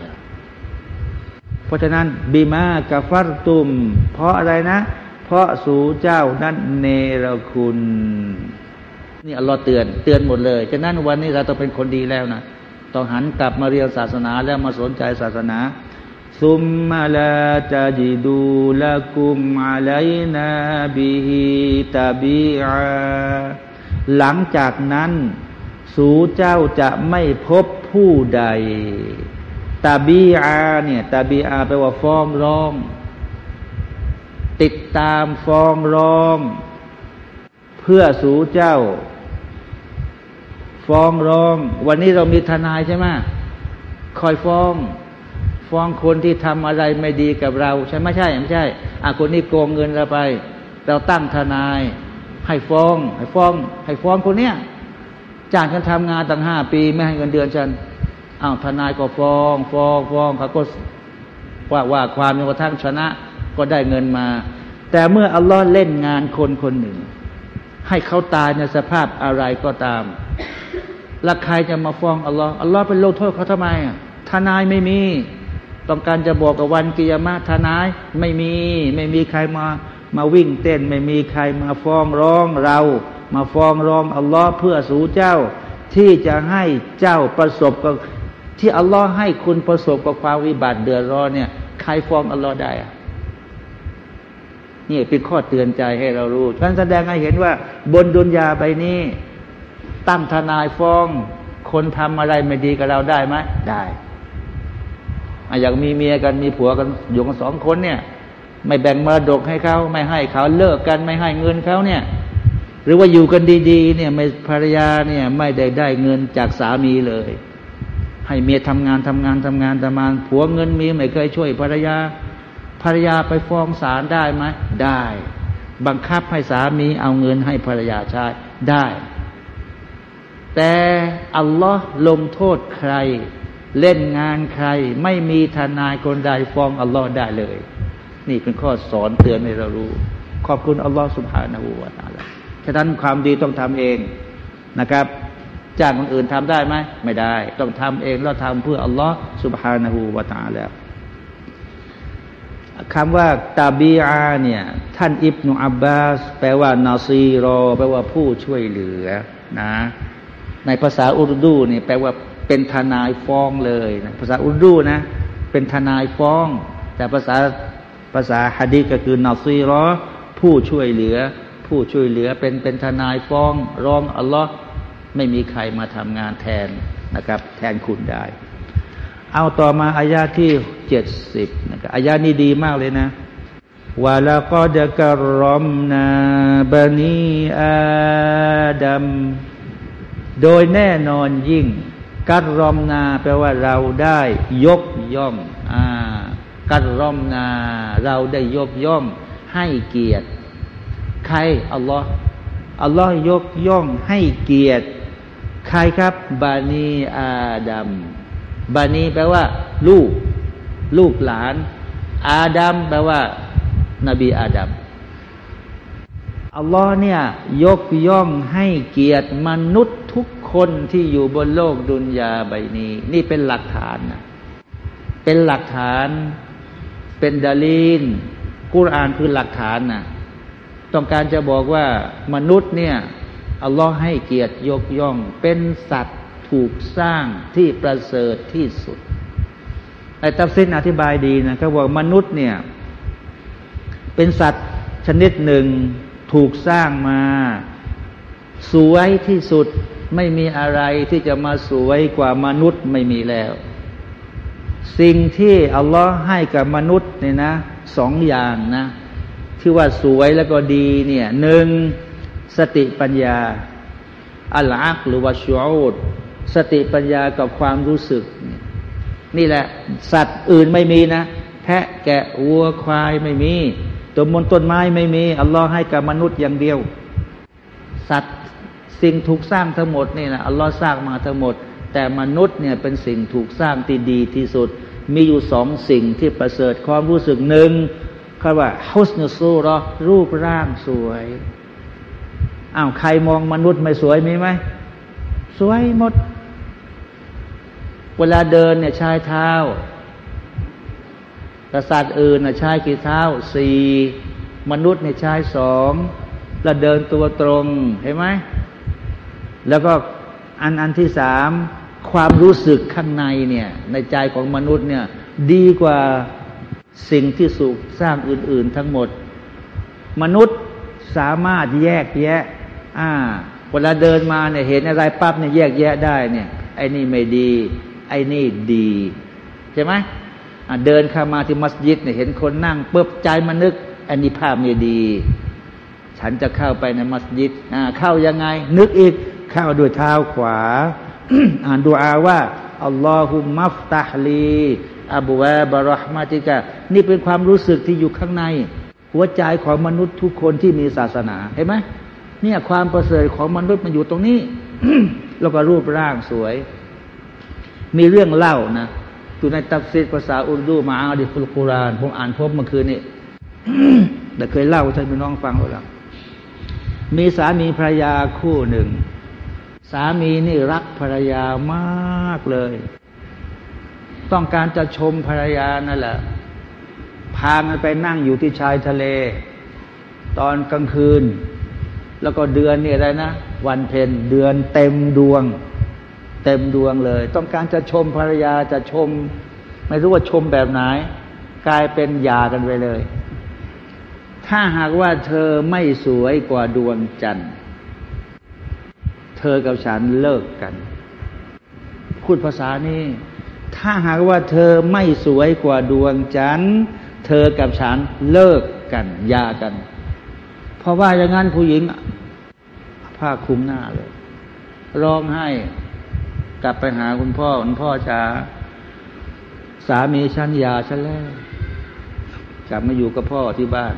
เพราะฉะนั้นบีมากาฟัรตุม เพราะอะไรนะ เพราะสูเจ้านั้นเนรคุณ นี่อัลลอฮ์เตือนเตือนหมดเลยฉะนั้นวันนี้เราต้องเป็นคนดีแล้วนะต้องหันกลับมาเรียนศาสนาแล้วมาสนใจศาสนาซุมมาลาจาจิดูละกุมอะลัยนาบิฮิตาบีอาหลังจากนั้น สูเจ้าจะไม่พบผู้ใดตาบีอาเนี่ยตาบีอาแปลว่าฟ้องร้อง ติดตามฟ้องร้อง เพื่อสู่เจ้า ฟ้องร้อง วันนี้เรามีทนายใช่ไหมคอยฟ้อง ฟ้องคนที่ทำอะไรไม่ดีกับเรา ใช่ไม่ใช่ไม่ใช่อะคนนี้โกงเงินเราไป เราตั้งทนาย ให้ฟ้อง ให้ฟ้อง ให้ฟ้องคนเนี้ยจ้างฉันทำงานตั้งห้าปี ไม่ให้เงินเดือนฉันอ้าวทนายก็ฟ้องฟ้องฟ้องเขาก็ว่าว่าความจนกระทั่งชนะก็ได้เงินมา แต่เมื่ออัลลอฮ์เล่นงานคนคนหนึ่ง ให้เขาตายในสภาพอะไรก็ตาม แล้วใครจะมาฟ้องอัลลอฮ์อัลลอฮ์เป็นโลกโทษเขาทำไมอะทนายไม่มี ต้องการจะบอกกับวันกิยามะทนายไม่มี ไม่มีใครมามาวิ่งเต้น ไม่มีใครมาฟ้องร้องเรา มาฟ้องร้องอัลลอฮ์เพื่อสู่เจ้า ที่จะให้เจ้าประสบกับที่อัลลอฮ์ให้คุณประสบกับความวิบัติเดือดร้อนเนี่ยใครฟ้องอัลลอฮ์ได้อะนี่เป็นข้อเตือนใจให้เรารู้ท่านแสดงให้เห็นว่า บนดุนยาไปนี้ ตั้งทนายฟ้อง คนทำอะไรไม่ดีกับเราได้ไหมได้อย่างมีเมียกันมีผัวกันอยู่กันสองคนเนี่ย ไม่แบ่งมรดกให้เขาไม่ให้เขาเลิกกันไม่ให้เงินเขาเนี่ย หรือว่าอยู่กันดีๆ เนี่ยไม่ภรรยาเนี่ยไม่ได้ได้เงินจากสามีเลย ให้เมียทำงานทำงานทำงานทำงาน ผัวเงินมีไม่เคยช่วยภรรยา ภรรยาไปฟ้องศาลได้ไหมได้ บังคับให้สามีเอาเงินให้ภรรยาใช้ได้ แต่อัลลอฮ์ลงโทษใคร เล่นงานใคร ไม่มีทนายคนใดฟ้องอัลลอฮ์ได้เลย นี่เป็นข้อสอนเตือนให้เรารู้ ขอบคุณอัลลอฮ์สุบฮานาหูวาตาละฉะนั้นความดีต้องทำเองนะครับจ้างคนอื่นทำได้ไหมไม่ได้ ต้องทำเองแล้วทำเพื่ออัลลอฮ์สุบฮานาหูวาตาแล้วคำว่าตาบีอาเนี่ย ท่านอิบนุอับบาส แปลว่านาซีรอ แปลว่าผู้ช่วยเหลือนะ ในภาษาอุรดูเนี่ยแปลว่าเป็นทนายฟ้องเลยนะภาษาอุรดูนะ เป็นทนายฟ้อง แต่ภาษาภาษาฮะดีก็คือนาซีรอผู้ช่วยเหลือ ผู้ช่วยเหลือเป็นเป็นทนายฟ้องร้องอัลลอฮ์ไม่มีใครมาทำงานแทนนะครับ แทนคุณได้ เอาต่อมาอายาที่เจ็ดสิบนะครับอายานี้ดีมากเลยนะวาลกอดกรอมนาบานีอาดัม โดยแน่นอนยิ่ง กัดรอมนาแปลว่าเราได้ยกย่องอ่ากัดรอมนา เราได้ยกย่อง ให้เกียรติ ใครอัลลอฮ์อัลลอฮ์ยกย่องให้เกียรติ ใครครับบานีอาดัมบานีแปลว่า ลูก ลูกหลาน อาดัมแปลว่า นบีอาดัมอัลลอฮ์เนี่ย ยกย่องให้เกียรติมนุษย์ คนที่อยู่บนโลกดุนยาใบนี้ นี่เป็นหลักฐานนะเป็นหลักฐานเป็นดาลีนกุรอานคือหลักฐานนะต้องการจะบอกว่ามนุษย์เนี่ยอัลลอฮ์ให้เกียรติยกย่อง เป็นสัตว์ถูกสร้างที่ประเสริฐที่สุดไอ้ตัฟซินอธิบายดีนะเขาบอกมนุษย์เนี่ยเป็นสัตว์ชนิดหนึ่งถูกสร้างมา สวยที่สุด ไม่มีอะไรที่จะมาสวยกว่ามนุษย์ไม่มีแล้ว สิ่งที่อัลลอฮ์ให้กับมนุษย์เนี่ยนะสองอย่างนะที่ว่าสวยแล้วก็ดีเนี่ยหนึ่งสติปัญญาอัลอักหรือว่าชูอูดสติปัญญากับความรู้สึก นี่แหละ สัตว์อื่นไม่มีนะ แพะแกะวัวควายไม่มีต้นมนต้นไม้ไม่มี อัลลอฮ์ให้กับมนุษย์อย่างเดียว สัตว์ สิ่งถูกสร้างทั้งหมดนี่นะอัลลอฮ์สร้างมาทั้งหมด แต่มนุษย์เนี่ยเป็นสิ่งถูกสร้างที่ดีที่สุด มีอยู่สองสิ่งที่ประเสริฐความรู้สึกหนึ่งคำว่าฮุสเนสูรอรูปร่างสวยอ้าวใครมองมนุษย์ไม่สวยมีไหมสวยหมด เวลาเดินเนี่ยชายเท้ากษัตริย์อื่นน่ะชายกี่เท้าสี่มนุษย์เนี่ยชายสองแล้วเดินตัวตรงเห็นไหม แล้วก็อันอันที่สามความรู้สึกข้างในเนี่ยในใจของมนุษย์เนี่ยดีกว่าสิ่งที่สุขสร้างอื่น ๆ ทั้งหมด มนุษย์สามารถแยกแยะอ่าเวลาเดินมาเนี่ยเห็นอะไรปั๊บเนี่ยแยกแยะได้เนี่ยไอ้นี่ไม่ดี ไอ้นี่ดีใช่ไหมเดินเข้ามาที่มัสยิดเนี่ยเห็นคนนั่งปุ๊บใจมันนึกอันนี้ภาพไม่ดี ฉันจะเข้าไปในมัสยิดอ่าเข้ายังไง นึกอีก เข้าด้วยเท้าขวา อ่านดูอาว่าอัลลอฮุมัฟตาฮลีอับูวบารห์มาติกะนี่เป็นความรู้สึกที่อยู่ข้างใน หัวใจของมนุษย์ทุกคนที่มีศาสนาเห็นไหมเนี่ยความประเสริฐของมนุษย์มันอยู่ตรงนี้ แล้วก็รูปร่างสวย มีเรื่องเล่านะอยู่ในตัฟซีดภาษาอุรดูมาอาดิฟุลกุรานผมอ่านพบเมื่อคืนนี้แต่เคยเล่าให้พี่น้องฟังแล้วมีสามีภรรยาคู่หนึ่ง สามีนี่รักภรรยามากเลย ต้องการจะชมภรรยานั่นแหละ พามันไปนั่งอยู่ที่ชายทะเล ตอนกลางคืน แล้วก็เดือนนี่อะไรนะ วันเพ็ญเดือนเต็มดวง เต็มดวงเลย ต้องการจะชมภรรยาจะชม ไม่รู้ว่าชมแบบไหน กลายเป็นยากันไปเลย ถ้าหากว่าเธอไม่สวยกว่าดวงจันทร์ ธอกับฉันเลิกกัน พูดภาษานี้ ถ้าหากว่าเธอไม่สวยกว่าดวงจันทร์เธอกับฉันเลิกกันยากัน เพราะว่าอย่างนั้นผู้หญิงผ้าคลุมหน้าเลย ร้องไห้กลับไปหาคุณพ่อคุณพ่อจ๋าสามีฉันยาฉันแล้วกลับมาอยู่กับพ่อที่บ้าน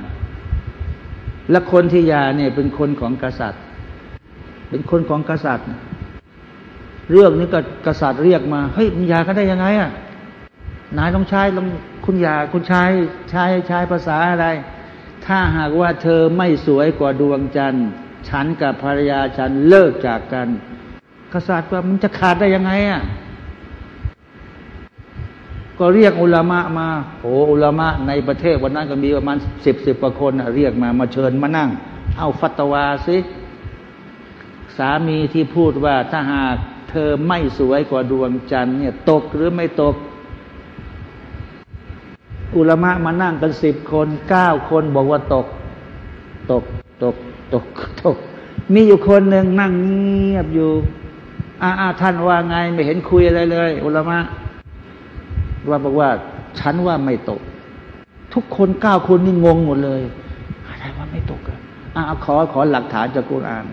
และคนที่ยาเนี่ยเป็นคนของกษัตริย์ เป็นคนของกษัตริย์ เรื่องนี้ก็กษัตริย์เรียกมาเฮ้ยมึงยากันได้ยังไงอะนายต้องใช้ลองคุณยาคุณใช้ใช้ใช้ภาษาอะไร ถ้าหากว่าเธอไม่สวยกว่าดวงจันทร์ ฉันกับภรรยาฉันเลิกจากกัน กษัตริย์ว่ามันจะขาดได้ยังไงอะก็เรียกอุลามะมาโอ้อุลามะในประเทศวันนั้นก็มีประมาณสิบสิบกว่าคนน่ะเรียกมามาเชิญมานั่ง เอาฟัตวาสิ สามีที่พูดว่าถ้าหากเธอไม่สวยกว่าดวงจันทร์เนี่ยตกหรือไม่ตก อุลมะมานั่งกันสิบคนเก้าคนบอกว่าตก ตกตกตกตก มีอยู่คนหนึ่งนั่งเงียบอยู่อาอาท่านว่าไงไม่เห็นคุยอะไรเลย อุลมะว่าบอกว่า ฉันว่าไม่ตก ทุกคนเก้าคนนี่งงหมดเลยอะไรว่าไม่ตกอะอ่าขอขอหลักฐานจากกุรอาน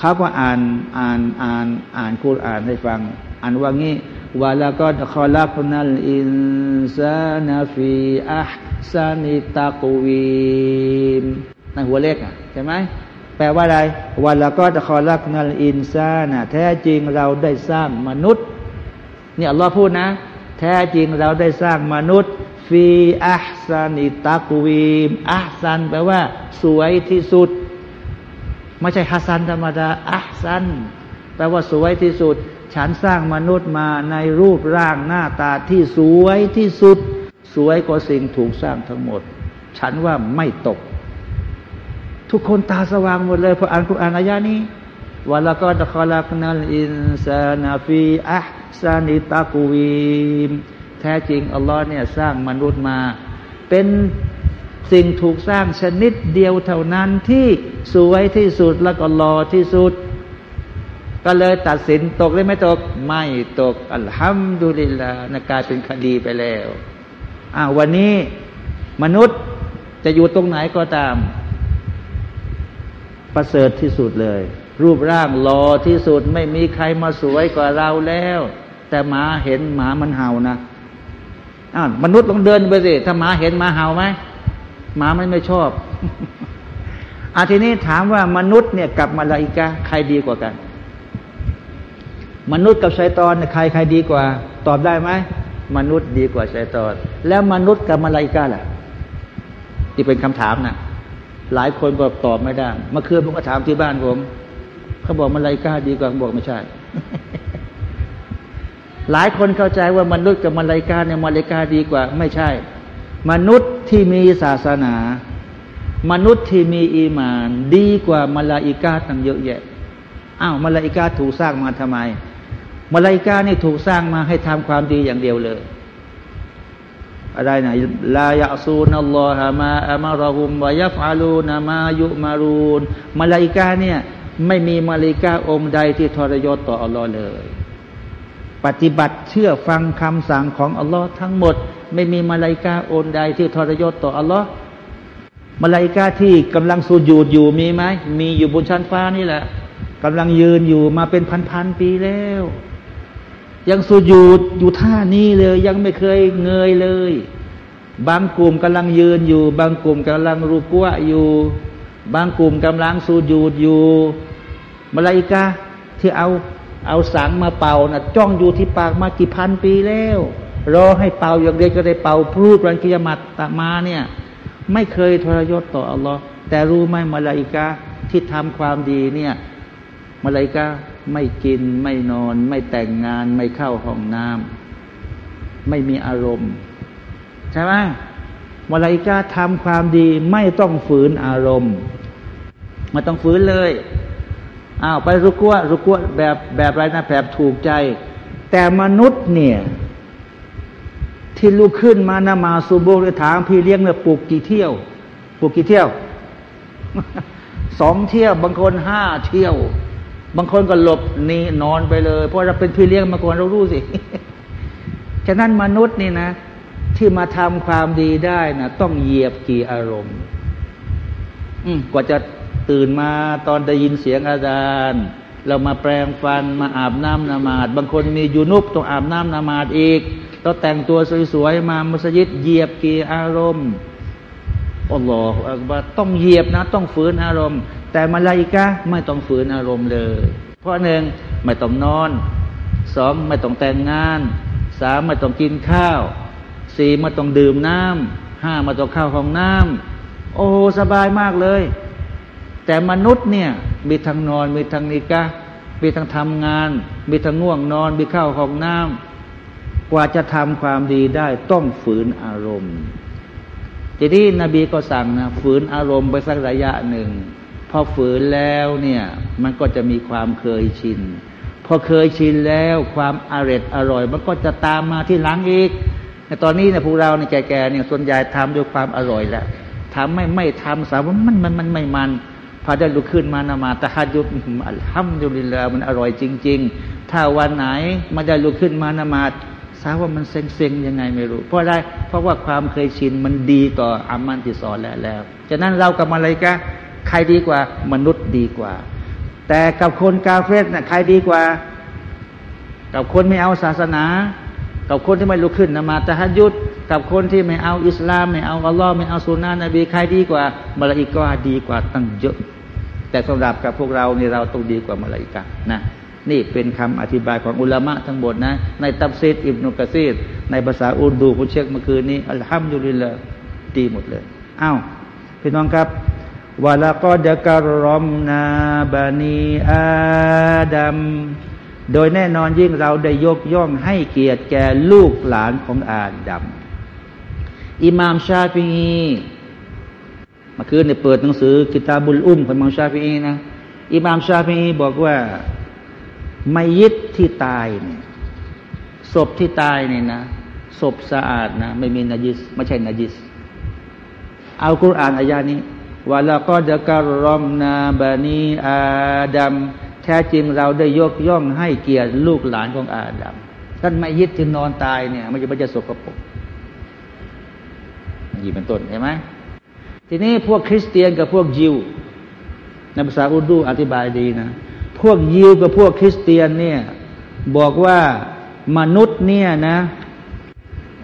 เขาก็อ่านอ่านอ่านอ่านกุรอานให้ฟัง อ่านว่างี้ولقد خلقنا الإنسان في أحسن تقويمในหัวเลขอะใช่ไหมแปลว่าอะไรولقد خلقنا الإنسانแท้จริงเราได้สร้างมนุษย์นี่อัลลอฮ์พูดนะ แท้จริงเราได้สร้างมนุษย์في أحسن تقويم أحسن แปลว่า สวยที่สุด ไม่ใช่حسن ธรรมดา أحسن แปลว่าสวยที่สุด ฉันสร้างมนุษย์มาในรูปร่างหน้าตาที่สวยที่สุด สวยกว่าสิ่งถูกสร้างทั้งหมด ฉันว่าไม่ตก ทุกคนตาสว่างหมดเลยพออ่านกุรอานอายานี้วละก็ตคอลักนัลอินซานาฟีอัซานิตะกูวีมแท้จริง อัลลอฮ์เนี่ยสร้างมนุษย์มา เป็น สิ่งถูกสร้างชนิดเดียวเท่านั้นที่สวยที่สุดแล้วก็หล่อที่สุด ก็เลยตัดสินตกหรือไม่ตก ไม่ตก อัลฮัมดุลิลลาห์นะกลายเป็นคดีไปแล้วอ้าววันนี้มนุษย์จะอยู่ตรงไหนก็ตาม ประเสริฐที่สุดเลย รูปร่างหล่อที่สุดไม่มีใครมาสวยกว่าเราแล้ว แต่หมาเห็นหมามันเห่านะอ้าวมนุษย์ลองเดินไปสิถ้าหมาเห็นหมาเห่าไหม หมามันไม่ชอบอาทีนี้ถามว่ามนุษย์เนี่ยกับมาลาอิกาใครดีกว่ากัน มนุษย์กับชัยตอนใครใครดีกว่า ตอบได้ไหมมนุษย์ดีกว่าชัยตอน แล้วมนุษย์กับมาลาอิกาล่ะที่เป็นคำถามนะหลายคนก็ตอบไม่ได้เมื่อคืนผมก็ถามที่บ้านผมเขาบอกมาลาอิกาดีกว่าผมบอกไม่ใช่หลายคนเข้าใจว่ามนุษย์กับมาลาอิกาเนี่ยมาลาอิกาดีกว่า ไม่ใช่ มนุษย์ที่มีศาสนา มนุษย์ที่มีอีมาน ดีกว่ามาลาอิกาตั้งเยอะแยะอ้าวมาลาอิกาถูกสร้างมาทำไมมาลาอิกานี่ถูกสร้างมาให้ทำความดีอย่างเดียวเลยอะไรนะลายะซูนัลลอฮะมาอัมารหุมวายฟอาลูนามายุมารูนมาลาอิกาเนี่ยไม่มีมาลาอิกาองค์ใดที่ทรยศต่ออัลลอฮ์เลย ปฏิบัติเชื่อฟังคำสั่งของอัลลอฮ์ทั้งหมด ไม่มีมาลาอิกาโองค์ใดที่ทรยศต่ออัลลอฮ์มาลาอิกาที่กำลังสูญูดอยู่มีไหมมีอยู่บนชั้นฟ้านี่แหละกำลังยืนอยู่มาเป็นพันๆปีแล้ว ยังสูญูดอยู่ท่านี้เลย ยังไม่เคยเงยเลย บางกลุ่มกำลังยืนอยู่ บางกลุ่มกำลังรูกัวอยู่ บางกลุ่มกำลังสูญูดอยู่มาลาอิกาที่เอาเอาสังมาเป่านะจ้องอยู่ที่ปากมากี่พันปีแล้ว รอให้เป่าอย่างเดียวก็ได้เป่าพูดวันกิยามัตตมาเนี่ย ไม่เคยทรยศต่ออัลลอฮ์แต่รู้ไหมมาลาอิกาที่ทำความดีเนี่ยมาลาอิกาไม่กินไม่นอน ไม่แต่งงาน ไม่เข้าห้องน้ำไม่มีอารมณ์ ใช่ไหมมาลาอิกาทำความดีไม่ต้องฝืนอารมณ์ไม่ต้องฝืนเลยอ้าวไปรุกัวรุกัวแบบแบบไรนะแบบถูกใจ แต่มนุษย์เนี่ย ที่ลุกขึ้นมานามาซูโบเลยถามพี่เลี้ยงเนี่ยปลูกกี่เที่ยวปลูกกี่เที่ยวสองเที่ยวบางคนห้าเที่ยว บางคนก็หลบนี่นอนไปเลย เพราะเราเป็นพี่เลี้ยงมาก่อนเรารู้สิฉะนั้นมนุษย์นี่นะ ที่มาทำความดีได้นะต้องเหยียบกี่อารมณ์ อืกว่าจะตื่นมาตอนได้ยินเสียงอาจารย์เรามาแปลงฟันมาอาบน้ำนมาดบางคนมียูนุบต้องอาบน้ำนมาดอีก ต้องแต่งตัวสวยๆมามัสยิดเหยียบกี่อารมณ์อัลลอฮฺต้องเหยียบนะ ต้องฝืนอารมณ์ แต่มาลาอิกะไม่ต้องฝืนอารมณ์เลย เพราะหนึ่งไม่ต้องนอนสองไม่ต้องแต่งงานสามไม่ต้องกินข้าวสี่ไม่ต้องดื่มน้ำห้าไม่ต้องเข้าห้องน้ำโอ้สบายมากเลย แต่มนุษย์เนี่ยมีทั้งนอนมีทั้งนิกะมีทั้งทำงาน มีทั้งง่วงนอน มีเข้าห้องน้ำ กว่าจะทำความดีได้ต้องฝืนอารมณ์ ทีนี้นบีก็สั่งนะฝืนอารมณ์ไปสักระยะหนึ่ง พอฝืนแล้วเนี่ยมันก็จะมีความเคยชิน พอเคยชินแล้วความอร่อยอร่อย มันก็จะตามมาที่หลังอีกในตอนนี้เนี่ยพวกเราในแก่ๆเนี่ยส่วนใหญ่ทำด้วยความอร่อยแหละทำไม่ไม่ทำสาวมันมันมันไม่มันพอได้ลุกขึ้นมานมาตะฮัดยุบอัลฮัมดุลิลลามันอร่อยจริง ๆ ถ้าวันไหนมาได้ลุกขึ้นมานมา สาวว่ามันเซ็งๆยังไงไม่รู้ เพราะอะไรเพราะว่าความเคยชินมันดีต่ออามันที่สอนแล้วแล้วฉะนั้นเรากับอะไรกะใครดีกว่ามนุษย์ดีกว่า แต่กับคนกาเฟสน่ะใครดีกว่า กับคนไม่เอาศาสนา กับคนที่ไม่ลุกขึ้นนมาตะฮัดยุดกับคนที่ไม่เอาอิสลาม ไม่เอาอัลลอฮ์ไม่เอาสุนนะนบีใครดีกว่ามาลาอิกาดีกว่าตั้งเยอะ แต่สำหรับกับพวกเราเนี่ยเราต้องดีกว่ามาลาอิกานะ นี่เป็นคำอธิบายของอุลามะทั้งหมดนะ ในตับซีดอิบนุกะซีดในภาษาอุรดูผู้เช็คเมื่อคืนนี้อัลฮัมดุลิลละดีหมดเลยอ้าวพี่น้องครับวะลาก็จะการรอมนาบานีอาดัมโดยแน่นอนยิ่งเราได้ยกย่องให้เกียรติแก่ลูกหลานของอาดัมอิมามชาฟีเมื่อคืนเนี่ยเปิดหนังสือกิตาบุลอุ้มของมามชาฟีนะอิมามชาฟีบอกว่า ไม่ยึดที่ตายเนี่ยศพที่ตายเนี่ยนะศพสะอาดนะไม่มีนาจิสไม่ใช่นาจิสเอาคุรานอายานี้ว่าเราก็จะการรอมนาบานีอาดัมแท้จริงเราได้ยกย่องให้เกียรติลูกหลานของอาดัมท่านไม่ยึดที่นอนตายเนี่ยไม่จะไม่จะสกปรกยี่เป็นต้นเห็นไหมทีนี้พวกคริสเตียนกับพวกยิวในภาษาอุดูอธิบายดีนะ พวกยิวกับพวกคริสเตียนเนี่ย บอกว่ามนุษย์เนี่ยนะ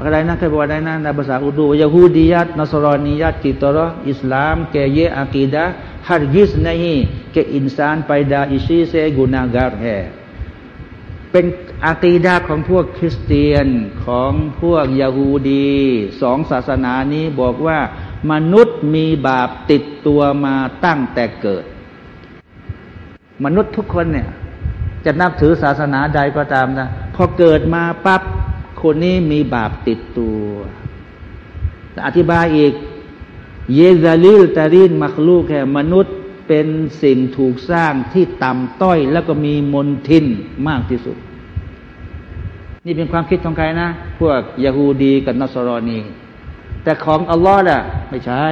อะไรนะเคยบอกอะไรนะในภาษาอุดูยาฮูดียัตนัสรอนียัตกิตรออิสลามแกเยอากีดะہرگز نہیں کہ انسان پیدائشی سے گنہگار ہے เป็นอากีดาของพวกคริสเตียนของพวกยาฮูดีสองศาสนานี้บอกว่ามนุษย์มีบาปติดตัวมาตั้งแต่เกิด มนุษย์ทุกคนเนี่ย จะนับถือศาสนาใดก็ตามนะพอเกิดมาปั๊บคนนี้มีบาปติดตัว อธิบายอีก เยซาลิลตารินมักลูกแค่มนุษย์เป็นสิ่งถูกสร้างที่ต่ำต้อย แล้วก็มีมนทินมากที่สุด นี่เป็นความคิดของใครนะ พวกยาฮูดีกับนัสรอนีแต่ของอัลลอฮ์น่ะไม่ใช่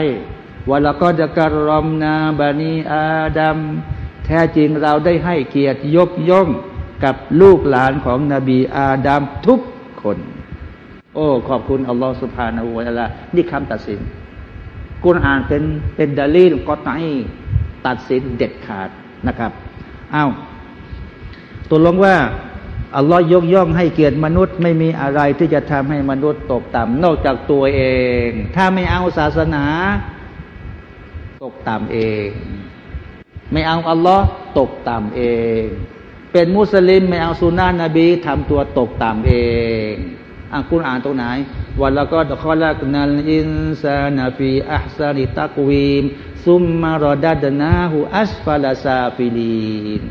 วะละก็จะการรอมนาบานีอาดัม แท้จริงเราได้ให้เกียรติยกย่องกับลูกหลานของนบีอาดัมทุกคน โอ้ ขอบคุณอัลลอฮฺสุบฮานาอูวะละนี่คำตัดสินกุณอ่านเป็นเป็นดาลีลก็ตายตัดสินเด็ดขาดนะครับอ้าวตัวลงว่าอัลลอฮ์ยกย่องให้เกียรติมนุษย์ไม่มีอะไรที่จะทำให้มนุษย์ตกต่ำนอกจากตัวเอง ถ้าไม่เอาศาสนา ตกต่ำเอง ไม่เอาอัลลอฮ์ตกต่ำเอง เป็นมุสลิมไม่เอาสุนนะนบีทำตัวตกต่ำเองอะคุณอ่านตรงไหนولقد خلقنا الإنسان في أحسن تقويم ثم رددناه أسفل سافلين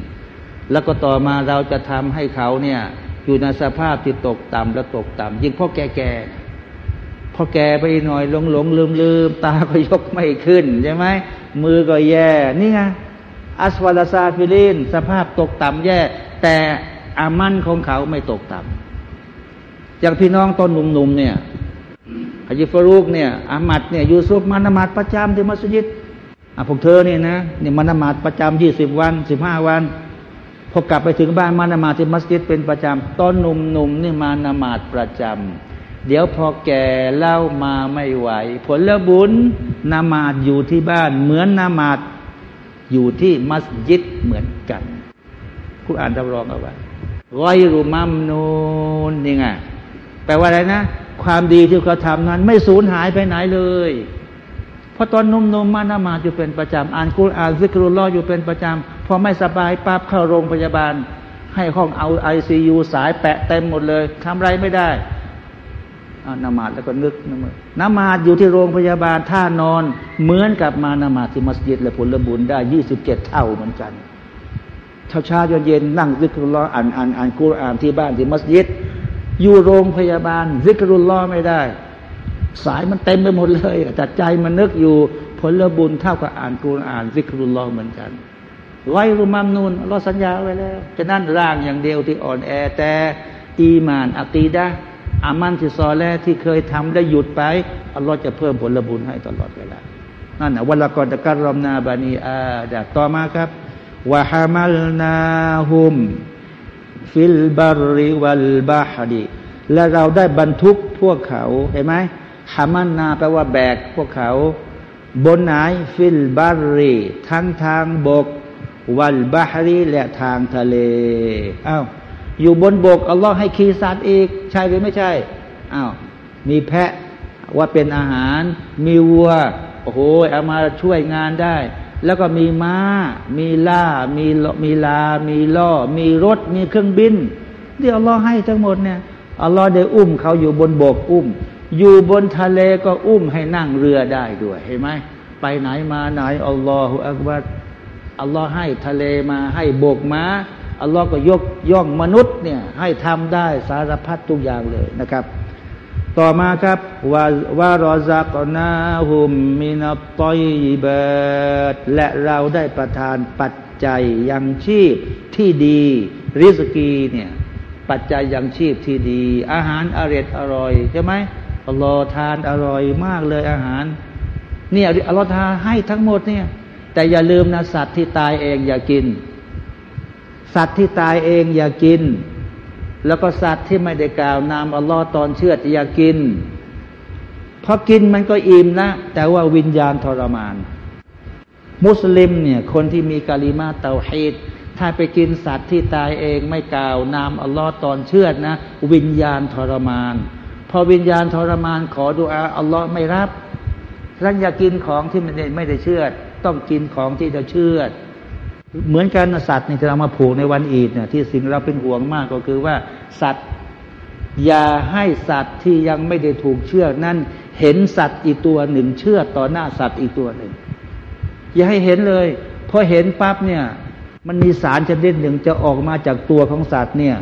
แล้วก็ต่อมาเราจะทำให้เขาเนี่ยอยู่ในสภาพที่ตกต่ำและตกต่ำยิ่งพ่อแก่แก่อแก่ไปหน่อยหลงหลงลืมลืมตาก็ยกไม่ขึ้นใช่ไหมมือก็แย่นี่ไง อัสวาลซาฟิลินสภาพตกต่ำแย่ แต่อามันของเขาไม่ตกต่ำอย่างพี่น้องต้นหนุ่มๆเนี่ยฮจิฟรูกเนี่ยอามัดเนี่ยยูซุฟมานมาดประจำที่มัสยิดอะพวกเธอเนี่ยนะเนี่ยมานมาดประจำยี่สิบวันสิบห้าวันพอกลับไปถึงบ้านมานมาดที่มัสยิดเป็นประจำต้นหนุ่มๆนี่มานมาดประจำเดี๋ยวพอแก่เล่ามาไม่ไหว ผลละบุญนามาดอยู่ที่บ้าน เหมือนนามาด อยู่ที่มัสยิดเหมือนกันคุณอ่านรับรองเอาไว้ร้อยรูมัมนูนนี่ไงแปลว่าอะไรนะ ความดีที่เขาทำนั้น ไม่สูญหายไปไหนเลย เพราะตอนนุ่มๆมานามาอยู่เป็นประจำอ่านกุรอ่านซิกรุลลออยู่เป็นประจำพอไม่สบายปั๊บเข้าโรงพยาบาล ให้ห้องเอาไอซียูสายแปะเต็มหมดเลยทำไรไม่ได้ นมาซแล้วก็นึกนมาซนมาซอยู่ที่โรงพยาบาลท่านอน เหมือนกับมานมาซที่มัสยิดและผลบุญได้ยี่สิบเจ็ดเท่าเหมือนกันเช้าเช้าเย็นนั่งซิกรุลลอฮ์อ่านอ่านอ่านกุรอานที่บ้านที่มัสยิด อยู่โรงพยาบาลซิกรุลลอฮ์ไม่ได้ สายมันเต็มไปหมดเลยแต่ใจมันนึกอยู่ผลบุญเท่ากับอ่านกุรอานซิกรุลลอฮ์เหมือนกันغير ممنونเราสัญญาไว้แล้วฉะนั้นร่างอย่างเดียวที่อ่อนแอแต่ อีมานอากีดะฮ์ อามัลที่ซอและฮ์ที่เคยทำได้หยุดไปอัลลอฮ์จะเพิ่มผลบุญให้ตลอดเวลานั่นนะولقد كرمنا بني آدمต่อมาครับوحملناهم في البر والبحرและเราได้บรรทุกพวกเขาเห็นไหมحملناแปลว่าแบกพวกเขา บนไหนفي البرทั้งทางบก วัลบาฮรีและทางทะเลอ้าว อยู่บนบกอัลลอฮ์ให้ขี่สัตว์อีก ใช่หรือไม่ใช่อ้าวมีแพะว่าเป็นอาหาร มีวัวโอ้โหเอามาช่วยงานได้ แล้วก็มีม้า มีล่า มีมีลา มีล่อ มีรถ มีเครื่องบินที่อัลลอฮ์ให้ทั้งหมดเนี่ยอัลลอฮ์ได้อุ้มเขาอยู่บนบกอุ้ม อยู่บนทะเลก็อุ้มให้นั่งเรือได้ด้วยเห็นไหมไปไหนมาไหนอัลลอฮฺอักบัดอัลลอฮ์ให้ทะเลมาให้บกม้า อัลลอฮ์ก็ยกย่องมนุษย์เนี่ยให้ทำได้สารพัดทุกอย่างเลยนะครับ ต่อมาครับว่าวารอซักนาหุมมินัตตอยเบตและเราได้ประทานปัจจัยยังชีพที่ดี ริสกีเนี่ยปัจจัยยังชีพที่ดี อาหารอร่อยอร่อยใช่ไหมอัลลอฮ์ทานอร่อยมากเลยอาหาร เนี่ยอัลลอฮ์ทานให้ทั้งหมดเนี่ยแต่อย่าลืมนะสัตว์ที่ตายเองอย่ากิน สัตว์ที่ตายเองอย่ากิน แล้วก็สัตว์ที่ไม่ได้กล่าวนามอัลลอฮ์ตอนเชื่ออย่ากินพอกินมันก็อิ่มนะ แต่ว่าวิญญาณทรมาน มุสลิมเนี่ย คนที่มีกาลิมาเตาฮีดถ้าไปกินสัตว์ที่ตายเองไม่กล่าวนามอัลลอฮ์ตอนเชื่อนะ วิญญาณทรมาน พอวิญญาณทรมานขอดุอาอัลลอฮ์ไม่รับท่านอย่ากินของที่ไม่ได้ไม่ได้เชื่อต้องกินของที่จะเชื่อ เหมือนกันสัตว์นี่ที่เรามาผูกในวันอีดเนี่ยที่สิ่งเราเป็นห่วงมากก็คือว่าสัตว์อย่าให้สัตว์ที่ยังไม่ได้ถูกเชื่อนั้นเห็นสัตว์อีกตัวหนึ่งเชื่อต่อหน้าสัตว์อีกตัวหนึ่ง อย่าให้เห็นเลยพอเห็นปั๊บเนี่ยมันมีสารชนิดหนึ่งจะออกมาจากตัวของสัตว์เนี่ย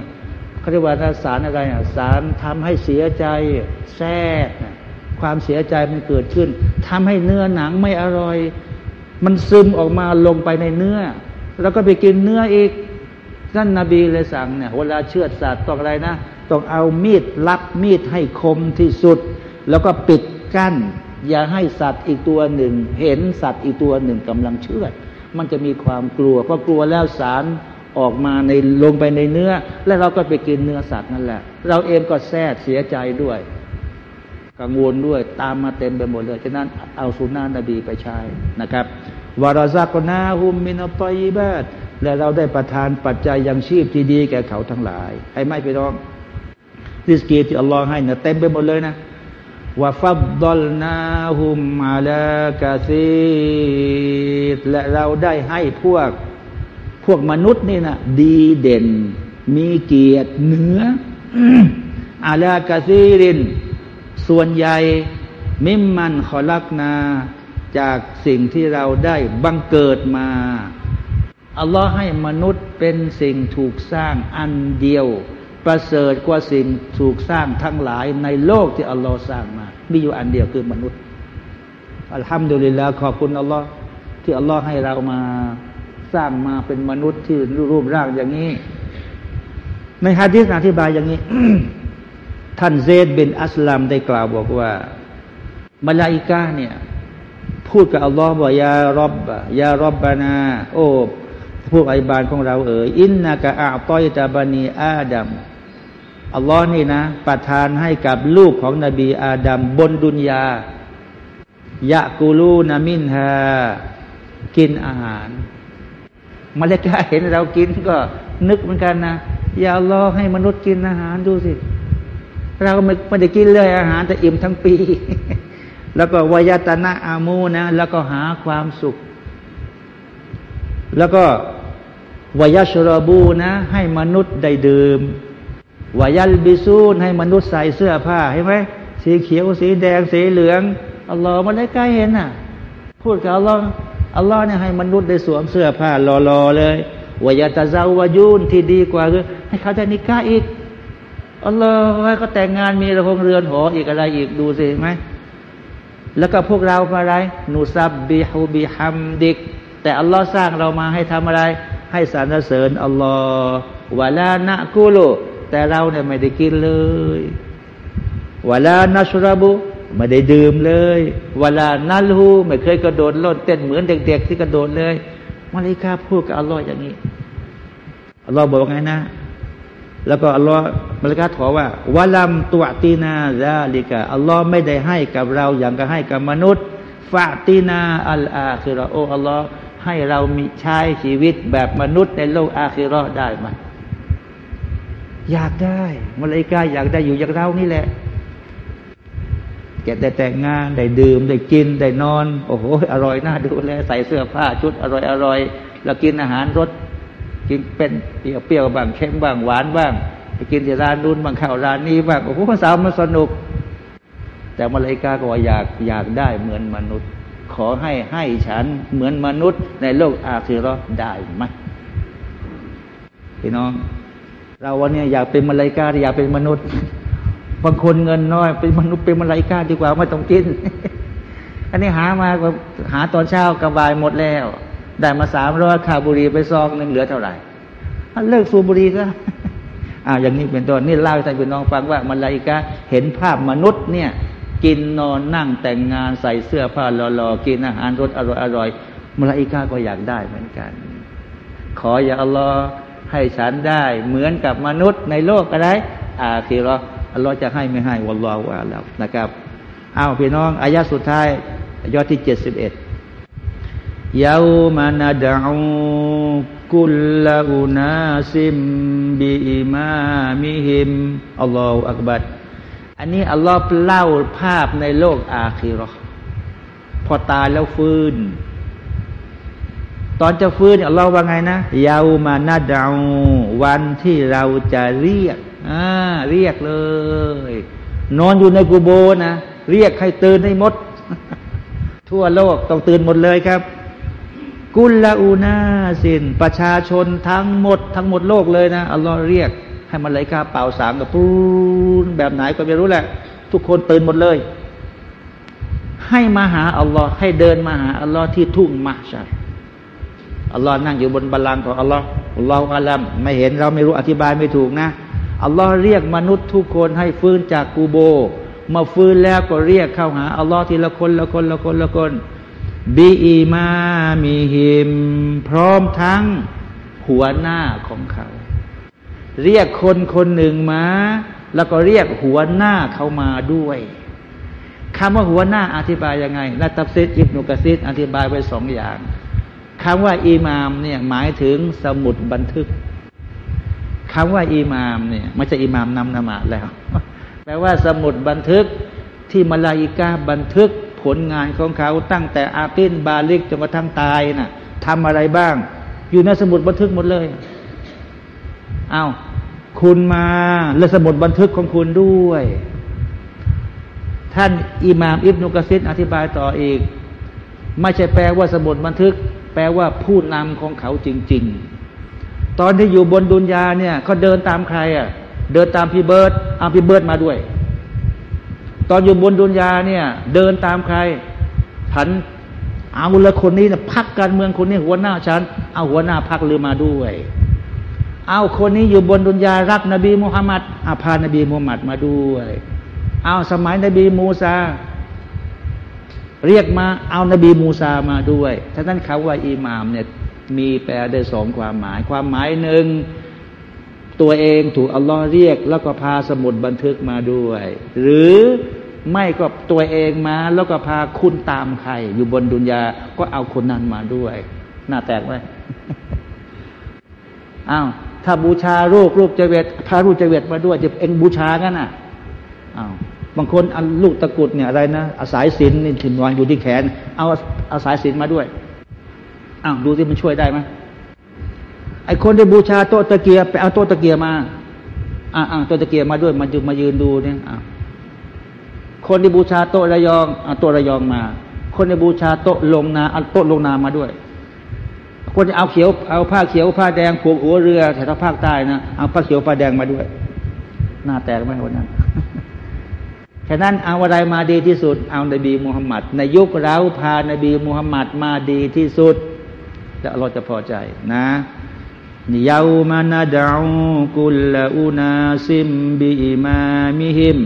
เขาเรียกว่าสารอะไรอะสารทำให้เสียใจแทรกความเสียใจมันเกิดขึ้นทำให้เนื้อหนังไม่อร่อย มันซึมออกมาลงไปในเนื้อ แล้วก็ไปกินเนื้ออีกท่านนาบีเลยสั่งเนี่ยเวลาเชือดสัตว์ต้องอะไรนะ ต้องเอามีดรับมีดให้คมที่สุด แล้วก็ปิดกั้น อย่าให้สัตว์อีกตัวหนึ่ง เห็นสัตว์อีกตัวหนึ่งกำลังเชือด มันจะมีความกลัวเพราะกลัวแล้วสารออกมาในลงไปในเนื้อ แล้วเราก็ไปกินเนื้อสัตว์นั่นแหละ เราเองก็แซ่เสียใจด้วย กังวลด้วยตามมาเต็มไปหมดเลยฉะนั้นเอาสุนานะนบีไปใช้นะครับ วารซักนาหุมมินตอยบาตและเราได้ประทานปัจจัยยังชีพที่ดีแก่เขาทั้งหลายให้ไม่ไปร้องริสกีที่อัลลอฮ์ให้เนี่ยเต็มไปหมดเลยนะว่าฟับดลนาหุมมาลากาซีและเราได้ให้พวกพวกมนุษย์นี่นะดีเด่น มีเกียรติเหนืออาลากาซีริน ส่วนใหญ่มิมมันขอลักนา จากสิ่งที่เราได้บังเกิดมาอัลลอฮ์ให้มนุษย์เป็นสิ่งถูกสร้างอันเดียว ประเสริฐกว่าสิ่งถูกสร้างทั้งหลายในโลกที่อัลลอฮ์สร้างมา มีอยู่อันเดียวคือมนุษย์อัลฮัมดุลิลลาห์ขอบคุณอัลลอฮ์ที่อัลลอฮ์ให้เรามาสร้างมาเป็นมนุษย์ที่รูปร่างอย่างนี้ ในฮะดิษอธิบายอย่างนี้ ท่านเซดบินอัสลัมได้กล่าวบอกว่ามาลาอิกาเนี่ย พูดกับอัลลอฮ์บอกยารบบยารบบานา โอ้พวกไอบานของเราเอ๋ยอินนากะอาต้อยตาบานีอาดัมอัลลอฮ์นี่นะ ประทานให้กับลูกของนบีอาดัมบนดุนยายะกูลูนามินฮากินอาหารมาเลกาเห็นเรากินก็นึกเหมือนกันนะอย่ารอให้มนุษย์กินอาหารดูสิ เราไม่ไม่ได้กินเลยอาหารแต่อิ่มทั้งปี แล้วก็วยตนะอามูนะ แล้วก็หาความสุข แล้วก็วายชรบูนะ ให้มนุษย์ได้ดื่มวายัลบิซูนให้มนุษย์ใส่เสื้อผ้าเห็นไหมสีเขียวสีแดงสีเหลืองอัลลอฮ์มาได้ใกล้เห็นน่ะ พูดกับอัลลอฮ์อัลลอฮ์เนี่ยให้มนุษย์ได้สวมเสื้อผ้ารอๆเลยวายาตาซาวายุนที่ดีกว่าคือให้เขาได้นิกาอีกอัลลอฮ์ให้เขาแต่งงานมีระคงเรือนหออีกอะไรอีกดูสิไหม แล้วก็พวกเราอะไรนูซับบิฮูบิฮัมดิก แต่อัลลอฮ์สร้างเรามาให้ทำอะไร ให้สรรเสริญอัลลอฮ์วะลานะกุลุแต่เราเนี่ยไม่ได้กินเลยวะลานัชราบุไม่ได้ดื่มเลยเวลานัลฮูไม่เคยกระโดดโลดเต้นเหมือนเด็ก ๆ ที่กระโดดเลยมาลิกาพูดกับอัลลอฮ์อย่างนี้อัลลอฮ์บอกไงนะ แล้วก็อัลลอฮ์มลิกาถอว่าวะลัมตัวตีนาซาลิกาอัลลอฮ์ไม่ได้ให้กับเราอย่างก็ให้กับมนุษย์ฟาตีนาอัลอาคิรอโออัลลอฮ์ให้เรามีใช้ชีวิตแบบมนุษย์ในโลกอาคิรอได้ไหมอยากได้มลิกาอยากได้อยู่อย่างเรานี่แหละแกได้แต่งงานได้ดื่มได้กินได้นอน โอ้โหอร่อยน่าดูแลใส่เสื้อผ้าชุดอร่อยอร่อยแล้วกินอาหารรส กินเป็นเปรี้ยวเปรี้ยวบ้างเค็มบ้างหวานบ้างไปกินที่ร้านนู้นบ้างข้าวร้านนี้บ้างโอ้โหสาวมันสนุก แต่มาเลกาก็อยากอยากได้เหมือนมนุษย์ ขอให้ให้ฉันเหมือนมนุษย์ ในโลกอาคีรอได้ไหมพี่น้อง เราวันนี้อยากเป็นมาเลกาอยากเป็นมนุษย์บางคนเงินน้อยเป็นมนุษย์เป็นมลายกาดีกว่าไม่ต้องกินอันนี้หามาหาตอนเช้ากระบายหมดแล้ว ได้มาสามร้อยขาบุรีไปซองหนึ่งเหลือเท่าไหร่เลิกสูบบุรีก็อ่าอย่างนี้เป็นต้นนี่เล่าให้ท่านพี่น้องฟังว่ามาลายกาเห็นภาพมนุษย์เนี่ย กินนอนนั่งแต่งงานใส่เสื้อผ้าหล่อๆกินอาหารรสอร่อยอร่อยมาลายกาก็อยากได้เหมือนกัน ขออย่าอัลลอฮ์ให้ฉันได้ เหมือนกับมนุษย์ในโลกอะไรอาคีรออัลลอฮ์จะให้ไม่ให้วัลลอฮฺอาแล้วนะครับเอาพี่น้องอายะสุดท้ายยอดที่เจ็ดสิบเอ็ด ยาวมานาดากุลลาอุนาซิมบีอิมามิฮิมอัลลอฮฺอักบัดอันนี้อัลลอฮ์เล่าภาพในโลกอาคีรอพอตายแล้วฟื้น ตอนจะฟื้นอัลลอฮ์ว่าไงนะยาวมานาดาวันที่เราจะเรียกอ่าเรียกเลย นอนอยู่ในกูโบนะ เรียกให้ตื่นให้หมด ทั่วโลกต้องตื่นหมดเลยครับ กุลลาอูนาสิน ประชาชนทั้งหมด ทั้งหมดโลกเลยนะอัลลอฮ์เรียก ให้มันเลยกาเป่าสามกับปูนแบบไหนก็ไม่รู้แหละ ทุกคนตื่นหมดเลย ให้มาหาอัลลอฮ์ให้เดินมาหาอัลลอฮ์ที่ทุ่งมาชัดอัลลอฮ์นั่งอยู่บนบัลลังก์ของอัลลอฮ์อัลลอฮ์อัลลัมไม่เห็นเราไม่รู้อธิบายไม่ถูกนะอัลลอฮ์เรียกมนุษย์ทุกคนให้ฟื้นจากกูโบ มาฟื้นแล้วก็เรียกเข้าหาอัลลอฮ์ทีละคนละคนละคนละคน บีอีมามีหิม พร้อมทั้งหัวหน้าของเขา เรียกคนคนหนึ่งมา แล้วก็เรียกหัวหน้าเขามาด้วยคำว่าหัวหน้าอธิบายยังไงนัตับซิดอิบนุกะซิดอธิบายไว้สองอย่างคำว่าอิมามเนี่ยหมายถึงสมุดบันทึกคำว่าอิมามเนี่ยไม่ใช่อิมามนำนมาแล้ว แปลว่าสมุดบันทึกที่มาลาอิกาบันทึก ผลงานของเขาตั้งแต่อาตินบาลิกจนกระทั่งตายนะ่ะทำอะไรบ้าง อยู่ในสมุดบันทึกหมดเลยอา้าวคุณมาและสมุดบันทึกของคุณด้วย ท่านอิหม่ามอิบนุกะซิดอธิบายต่ออีก ไม่ใช่แปลว่าสมุดบันทึก แปลว่าผู้นำของเขาจริง ๆ ตอนที่อยู่บนดุนยาเนี่ยเขาเดินตามใครอะ เดินตามพี่เบิร์ดเอาพี่เบิร์ดมาด้วย ตอนอยู่บนดุนยาเนี่ย เดินตามใคร ฉันเอาละคนนี้นะพักการเมืองคนนี้หัวหน้าฉัน เอาหัวหน้าพักลือมาด้วย เอาคนนี้อยู่บนดุนยารักนบีมุฮัมมัดอาพานบีมุฮัมมัดมาด้วย เอาสมัยนบีมูซาเรียกมาเอานบีมูซามาด้วยท่านั้นเขาว่าอิหมามเนี่ยมีแปลได้สองความหมาย ความหมายหนึ่งตัวเองถูกอัลลอฮ์เรียก แล้วก็พาสมุดบันทึกมาด้วย หรือ ไม่ก็ตัวเองมา แล้วก็พาคุณตามใคร อยู่บนดุนยาก็เอาคนนั้นมาด้วย หน้าแตกไหมอ้าวถ้าบูชารูปรูปเจเวตพารูปเจเวตมาด้วยจะเองบูชากันอะอ้าวบางคนเอาลูกตะกุดเนี่ยอะไรนะอาสายสินนี่ถิ่นวางอยู่ที่แขน เอาเอาสายสินมาด้วยอ้าวดูที่มันช่วยได้ไหมไอคนที่บูชาโตตะเกียบไปเอาโตตะเกียบมาอ่าอ่าโตตะเกียบมาด้วยมายืนมายืนดูเนี่ยอ้าว คนที่บูชาโต๊ะระยองเอาโตระยองมา คนที่บูชาโต๊ะลงนาเอาโต๊ะลงนามาด้วย คนที่เอาเขียวเอาผ้าเขียวผ้าแดงผูกหัวเรือแถวภาคใต้นะเอาผ้าเขียวผ้าแดงมาด้วย หน้าแตกไหมวันนั้นฉะนั้นเอาอะไรมาดีที่สุด เอานบีมุฮัมมัดในยุคเราพานบีมุฮัมมัดมาดีที่สุด แล้วเราจะพอใจนะยามานาดากุลอุนาซิมบีอิมามิฮิม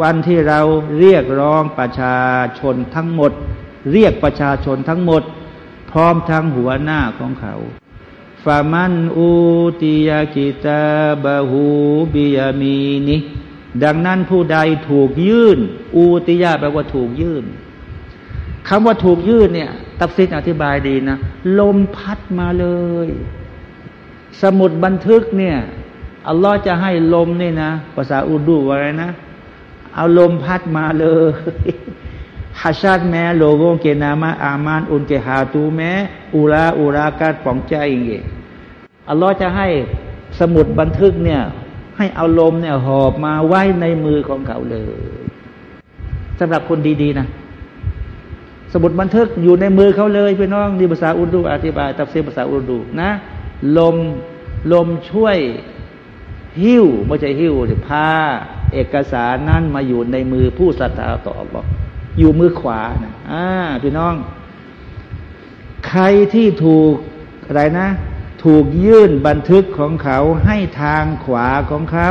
วันที่เราเรียกร้องประชาชนทั้งหมด เรียกประชาชนทั้งหมด พร้อมทั้งหัวหน้าของเขาฟามันอูติยากิตาบาหูบิยามีนิดังนั้นผู้ใดถูกยื่น อูติยาแปลว่าถูกยื่นคำว่าถูกยื่นเนี่ย ตับซิดอธิบายดีนะ ลมพัดมาเลย สมุดบันทึกเนี่ยอัลลอฮ์จะให้ลมนี่นะ ภาษาอุดูว่าไรนะ เอาลมพัดมาเลยฮัชาดแม้โลโกเกนามะอามานอุนเกฮาตูแม้อุราอุราการป่องใจอย่างเงี้ยอัลลอฮ์จะให้สมุดบันทึกเนี่ย ให้เอาลมเนี่ยหอบมาไว้ในมือของเขาเลยสำหรับคนดีๆนะสมุดบันทึกอยู่ในมือเขาเลยพี่น้องนี่ภาษาอุดูอธิบายตับเสียภาษาอุดูนะ ลมลมช่วย หิ้วไม่ใช่หิ้วพา เอกสารนั้นมาอยู่ในมือผู้ศรัทธาต่ออัลลอฮ์อยู่มือขวานะอ่าพี่น้อง ใครที่ถูกอะไรนะ ถูกยื่นบันทึกของเขาให้ทางขวาของเขา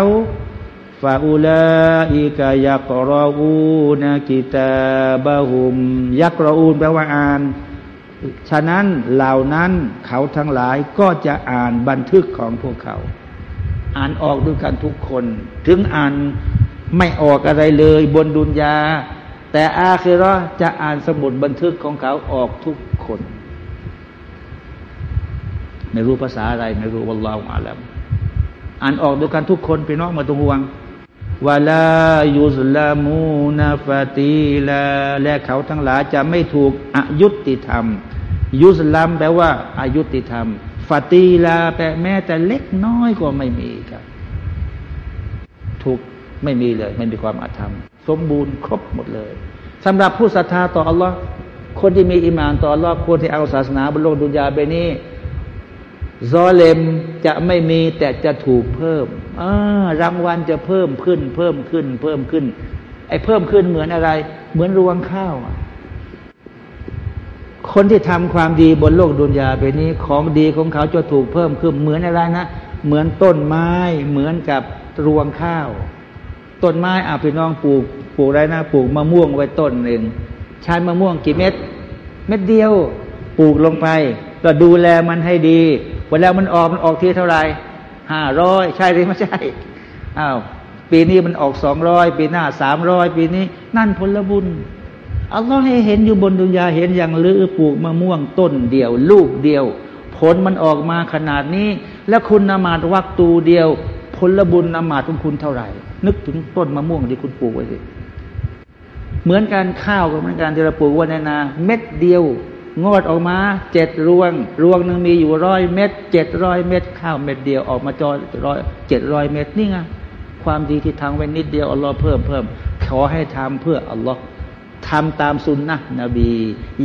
ฟาอุลาอิกายักรออูนากิตาบาหุม ยักรออูนแปลว่าอ่าน ฉะนั้นเหล่านั้นเขาทั้งหลายก็จะอ่านบันทึกของพวกเขา อ่านออกด้วยกันทุกคน ถึงอ่านไม่ออกอะไรเลยบนดุนยา แต่อาคือรอจะอ่านสมุดบันทึกของเขาออกทุกคน ไม่รู้ภาษาอะไร ไม่รู้วัลลอฮฺอาลัมอ่านออกด้วยกันทุกคนไปน้องมาตรงห่วงวาลายุสลามูนาฟาตีลาและเขาทั้งหลายจะไม่ถูกอายุติธรรม ยุสลามแปลว่าอายุติธรรม ฟาตีลาแปลแม้แต่เล็กน้อยก็ไม่มีครับ ถูกไม่มีเลย ไม่มีความอาธรรม สมบูรณ์ครบหมดเลยสำหรับผู้ศรัทธาต่ออัลลอฮ์คนที่มีอิมานต่ออัลลอฮ์คนที่เอาศาสนาบนโลกดุนยาไปนี้ซอเลมจะไม่มีแต่จะถูกเพิ่มรางวัลจะเพิ่มขึ้น เพิ่มขึ้น เพิ่มขึ้น ไอ้เพิ่มขึ้นเหมือนอะไร เหมือนรวงข้าว คนที่ทำความดีบนโลกดุนยาไปนี้ ของดีของเขาจะถูกเพิ่มขึ้นเหมือนอะไรนะ เหมือนต้นไม้เหมือนกับรวงข้าว ต้นไม้อาพี่น้องปลูกปลูกอะไรนะปลูกมะม่วงไว้ต้นหนึ่งใช้มะม่วงกี่เม็ดเม็ดเดียวปลูกลงไปก็ดูแลมันให้ดีเวลามันออกมันออกทีเท่าไหร่ห้าร้อยใช่หรือไม่ใช่อ้าวปีนี้มันออกสองร้อยปีหน้าสามร้อยปีนี้ นั่นผลบุญ อัลลอฮ์ให้เห็นอยู่บนดุนยาเห็นอย่างลือปลูกมะม่วงต้นเดียว ลูกเดียว ผลมันออกมาขนาดนี้ แล้วคุณนมาดวักตูเดียว ผลบุญนมาดของคุณเท่าไหร่ นึกถึงต้นมะม่วงที่คุณปลูกไว้สิเหมือนการข้าวกับเหมือนการที่เราปลูกว้ในนา เม็ดเดียว งอดออกมาเจ็ดรวง รวงหนึ่งมีอยู่ร้อยเม็ดเจ็ดร้อยเม็ดข้าวเม็ดเดียวออกมาจอร้อยเจ็ดร้อยเม็ดนี่ไงความดีที่ทางไว้นิดเดียวอัลลอฮ์เพิ่มเพิ่มขอให้ทำเพื่ออัลลอฮ์ ทำตามสุนนะนบี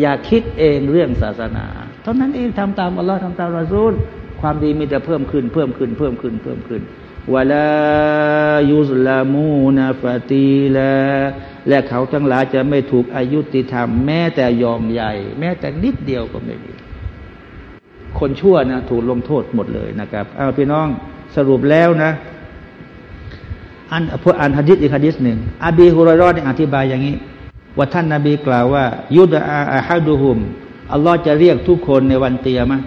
อย่าคิดเองเรื่องศาสนาเท่านั้นเองทำตามอัลลอฮ์ทำตามรอซูล ความดีมีแต่เพิ่มขึ้น เพิ่มขึ้น เพิ่มขึ้น เพิ่มขึ้นวลายุสลามูนาฟาตีลาและเขาทั้งหลายจะไม่ถูกอายุติธรรม แม้แต่ยอมใหญ่ แม้แต่นิดเดียวก็ไม่มีคนชั่วนะถูกลงโทษหมดเลยนะครับเอาพี่น้องสรุปแล้วนะอันพวกอันฮะดิษอีกฮะดิษหนึ่งอบีฮุรอยรอดอธิบายอย่างนี้ ว่าท่านนาบีกล่าวว่า ยุดอาอาฮัดุฮุมอัลลอฮ์จะเรียกทุกคนในวันเตียมะ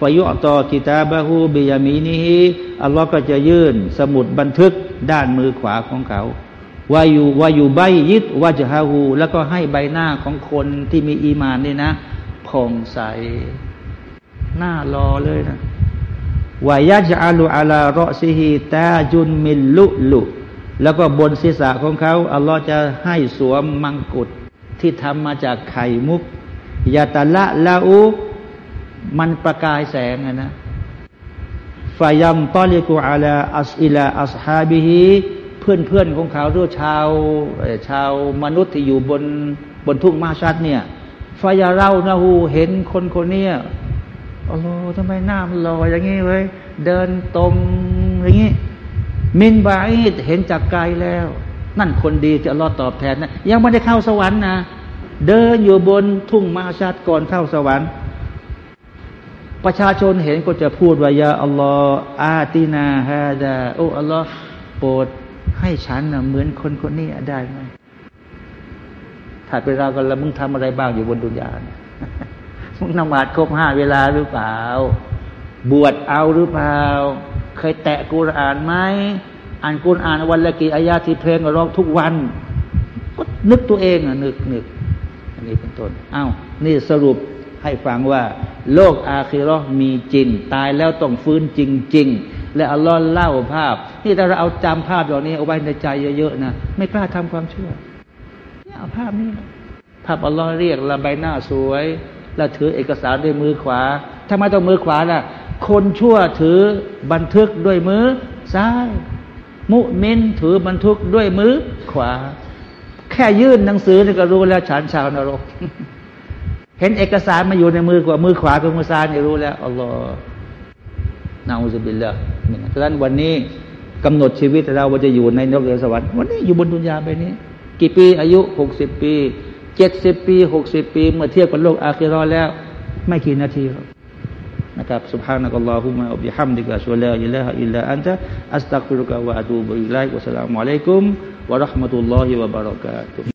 ฟยุตอกิตาบะฮูบิยามีนีฮีอัลลอฮ์ก็จะยื่นสมุดบันทึกด้านมือขวาของเขาวายุวายุใบยิดวาจฮาหูแล้วก็ให้ใบหน้าของคนที่มีอีมานนี่นะผ่องใส หน้ารอเลยนะวายะจอาลูอาลารอซิฮีตาจุนมิลลุลุ แล้วก็บนศีรษะของเขาอัลลอฮ์จะให้สวมมังกุฎที่ทำมาจากไข่มุกยาตะละลาอูมันประกายแสงนะฟายัมตอลิกุอาลาอัสอิลาอัสฮาบิฮีเพื่อนเพื่อนของเขาด้วยชาวชาวมนุษย์ที่อยู่บนบนทุ่งมาชัดเนี่ยฟายาเรานะฮูเห็นคนคนนี้โอ้โหทำไมหน้ามันลอยอย่างนี้เว้ยเดินตรงอย่างนี้ มินบาอิดเห็นจากไกลแล้ว นั่นคนดีจะรอดตอบแทนนะยังไม่ได้เข้าสวรรค์นะ เดินอยู่บนทุ่งมาชัดก่อนเข้าสวรรค์ ประชาชนเห็นก็จะพูดว่ายาอัลลอฮ์อาตินาฮาดาโอ้อัลลอฮ์โปรดให้ฉันนะเหมือนคนคนนี้ได้ไหมถ้าเป็นเราก็แล้วมึงทำอะไรบ้างอยู่บนดุนยาเนี่ยมึงนมาดครบห้าเวลาหรือเปล่า บวชเอาหรือเปล่า เคยแตะกุรอานไหมอ่านกุรอานวันละกี่อายาที่เพลงร้องทุกวัน ก็นึกตัวเองอะนึกนึกอันนี้เป็นต้นอ้าวนี่สรุปให้ฟังว่า โลกอาคิรอมีจริง ตายแล้วต้องฟื้นจริง ๆ และอัลลอฮ์เล่าภาพ นี่ถ้าเราเอาจำภาพเหล่านี้เอาไว้ในใจเยอะๆนะไม่กล้าทำความเชื่อเนี่ยเอาภาพนี้ภาพอัลลอฮ์เรียกละใบหน้าสวย แล้วถือเอกสารด้วยมือขวาทำไมต้องมือขวาล่ะ คนชั่วถือบันทึกด้วยมือซ้าย มุมินถือบันทึกด้วยมือขวา แค่ยื่นหนังสือนี่ก็รู้แล้วฉันชาวนรก เห็นเอกสารมาอยู่ในมือกว่ามือขวากับมือซ้ายนี่รู้แล้วอัลลอฮ์นาอุซบิลละนี่นะฉะนั้นวันนี้กำหนดชีวิตเราว่าจะอยู่ในนรกหรือสวรรค์วันนี้อยู่บนดุนยาไปนี้ กี่ปีอายุหกสิบปีเจ็ดสิบปีหกสิบปี เมื่อเทียบกับโลกอาคิรอแล้ว ไม่กี่นาทีครับ Maka subhanakallahumma wa bihamdika asyhadu an la illa anta astaghfiruka wa atuubu ilaika. Wassalamualaikum warahmatullahi wabarakatuh.